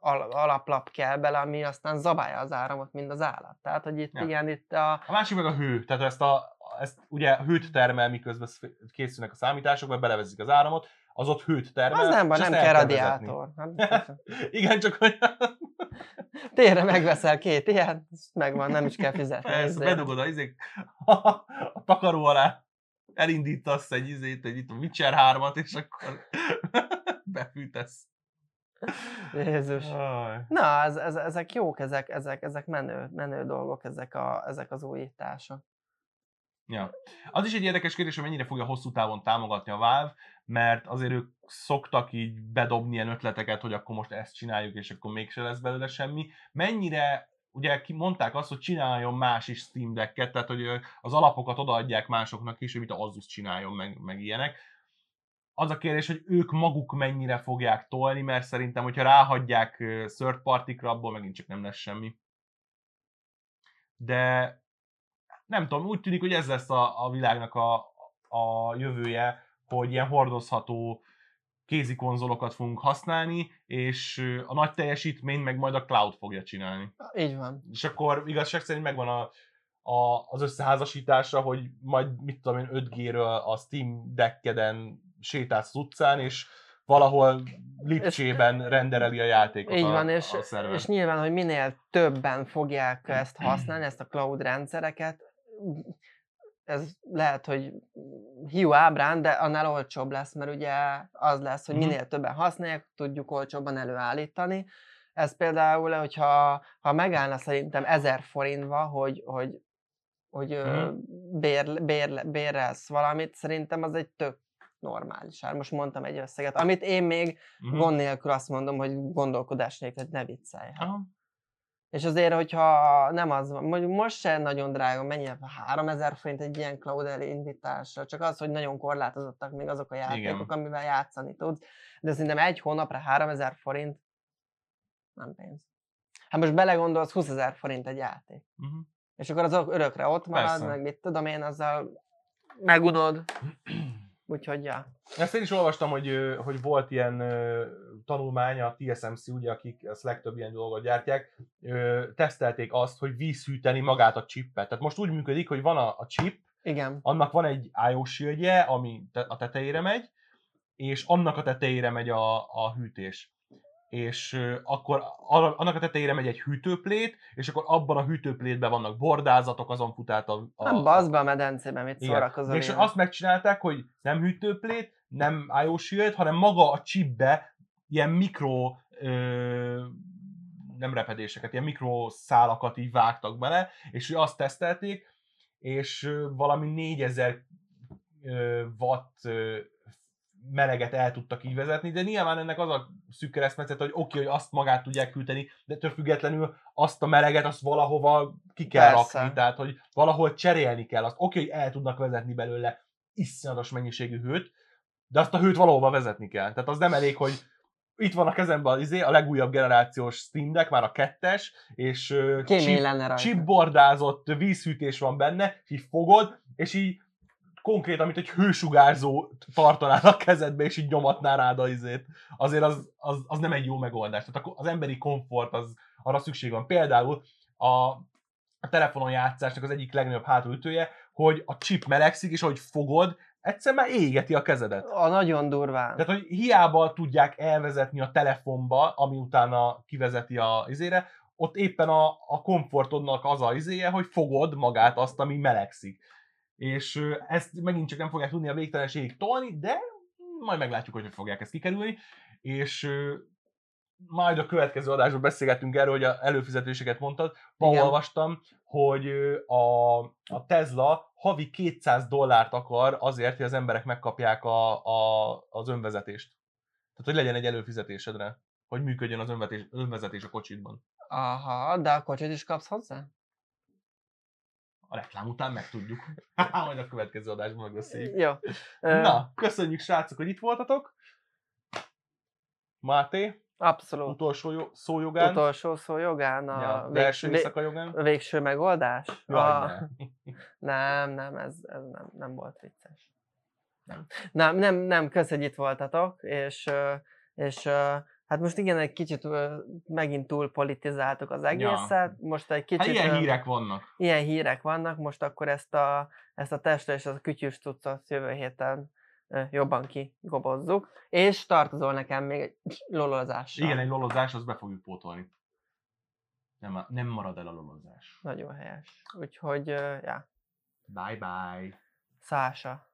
alaplap kell bele, ami aztán zabálja az áramot, mint az állat. Tehát, hogy itt Ja. igen, itt a, A másik meg a hő, tehát ezt, a, ezt ugye hőt termel, miközben sz- készülnek a számítások, vagy belevezik az áramot, az ott hőt termel. az nem van, nem el kell radiátor. Hát, Igen, csak hogy tényre megveszel két ilyen, megvan, nem is kell fizetni. ezt bedugod a, izék, a takaró alá, elindítasz egy izét, egy itt a Witcher 3-at, és akkor befűtesz. Jézus. Aj. Na, ez, ez, ezek jók, ezek, ezek, ezek menő, menő dolgok, ezek, a, ezek az újítások. Ja. Az is egy érdekes kérdés, hogy mennyire fogja hosszú távon támogatni a Valve, mert azért ők szoktak így bedobni ilyen ötleteket, hogy akkor most ezt csináljuk, és akkor mégse lesz belőle semmi. Mennyire, ugye ki- mondták azt, hogy csináljon más is Steam Decket, tehát hogy az alapokat odaadják másoknak is, hogy mit a Asus csináljon, meg, meg ilyenek. Az a kérdés, hogy ők maguk mennyire fogják tolni, mert szerintem, hogyha ráhagyják third party abból megint csak nem lesz semmi. De nem tudom, úgy tűnik, hogy ez lesz a, a világnak a, a jövője, hogy ilyen hordozható kézi konzolokat fogunk használni, és a nagy teljesítményt meg majd a cloud fogja csinálni. Így van. És akkor igazság szerint megvan a, a, az összeházasításra, hogy majd mit tudom én 5G-ről a Steam Deckeden sétálsz az utcán, és valahol Lipcsében rendereli a játékot Így a, van, és, a szerver. és nyilván, hogy minél többen fogják ezt használni, ezt a cloud rendszereket, ez lehet, hogy hiú ábrán, de annál olcsóbb lesz, mert ugye az lesz, hogy Mhm. minél többen használják, tudjuk olcsóbban előállítani. Ez például, hogyha ha megállna szerintem 1000 forintba, hogy, hogy, hogy ö, Mhm. bér, bér, bérelsz valamit, szerintem az egy tök normális ár. Most mondtam egy összeget, amit én még Mhm. gond nélkül azt mondom, hogy gondolkodás nélkül, ne viccelj. Hát. Aha. És azért, hogyha nem az van, mondjuk most se nagyon drága, mennyi 3000 forint egy ilyen cloud elindításra, csak az, hogy nagyon korlátozottak még azok a játékok, Igen. amivel játszani tudsz, de szerintem egy hónapra 3000 forint nem pénz. Hát most belegondolsz, 20 ezer forint egy játék. Mhm. És akkor az örökre ott marad, Persze. meg mit tudom én, azzal megunod. Úgyhogy, ja. Ezt én is olvastam, hogy, hogy volt ilyen tanulmány, a TSMC, ugye, akik ezt legtöbb ilyen dolgot gyártják, tesztelték azt, hogy vízhűteni magát a chipet. Tehát most úgy működik, hogy van a, a chip, Igen. annak van egy IO shieldje, ami te- a tetejére megy, és annak a tetejére megy a, a hűtés. És akkor annak a tetejére megy egy hűtőplét, és akkor abban a hűtőplétben vannak bordázatok, azon fut át a, a, Nem bazd be a medencében, mit igen. szórakozol. És azt megcsinálták, hogy nem hűtőplét, nem IO hanem maga a chipbe ilyen mikro ö, nem repedéseket, ilyen mikroszálakat így vágtak bele, és azt tesztelték, és valami 4000 ö, watt meleget el tudtak így vezetni, de nyilván ennek az a szűk keresztmetszet, hogy oké, okay, hogy azt magát tudják hűteni, de ettől függetlenül azt a meleget azt valahova ki kell Persze. rakni, tehát hogy valahol cserélni kell azt. Oké, okay, hogy el tudnak vezetni belőle iszonyatos mennyiségű hőt, de azt a hőt valahova vezetni kell. Tehát az nem elég, hogy itt van a kezemben az izé, a legújabb generációs Steam Deck, már a kettes, és Kémény chip- chipbordázott vízhűtés van benne, és így fogod, és így konkrétan, mint egy hősugárzó tartanál a kezedbe, és így nyomatnál rád a izét. Azért az, az, az nem egy jó megoldás. Tehát az emberi komfort az, arra szükség van. Például a, a telefonon játszásnak az egyik legnagyobb hátulütője, hogy a chip melegszik, és ahogy fogod, egyszer már égeti a kezedet. A nagyon durván. Tehát, hogy hiába tudják elvezetni a telefonba, ami utána kivezeti a izére, ott éppen a, a komfortodnak az a izéje, hogy fogod magát azt, ami melegszik. És ezt megint csak nem fogják tudni a végtelenségig tolni, de majd meglátjuk, hogy fogják ezt kikerülni. És majd a következő adásban beszélgettünk erről, hogy a előfizetéseket mondtad. Ma Igen. olvastam, hogy a, a Tesla havi 200 dollárt akar azért, hogy az emberek megkapják a, a, az önvezetést. Tehát, hogy legyen egy előfizetésedre, hogy működjön az önvetés, önvezetés a kocsidban. Aha, de a kocsit is kapsz hozzá? A reklám után megtudjuk. Majd a következő adásban megbeszéljük. Jó. Ö, Na, köszönjük srácok, hogy itt voltatok. Máté, Abszolút. utolsó jó, szójogán. Utolsó szó jogán a, ja, vég- első éjszaka jogán. végső megoldás? Jaj, a... ne. Nem, nem, ez, ez nem, nem volt vicces. Nem. Nem, nem, nem, kösz, hogy itt voltatok, és, és hát most igen, egy kicsit megint túl politizáltuk az egészet, most egy kicsit... Hát ilyen hírek vannak. ilyen hírek vannak, most akkor ezt a, ezt a testre és a kütyűs tucat jövő héten jobban kigobozzuk, és tartozol nekem még egy lolozással. Igen, egy lolozás, azt be fogjuk pótolni. Nem, nem marad el a lolozás. Nagyon helyes. Úgyhogy, ja, Bye bye. Szása.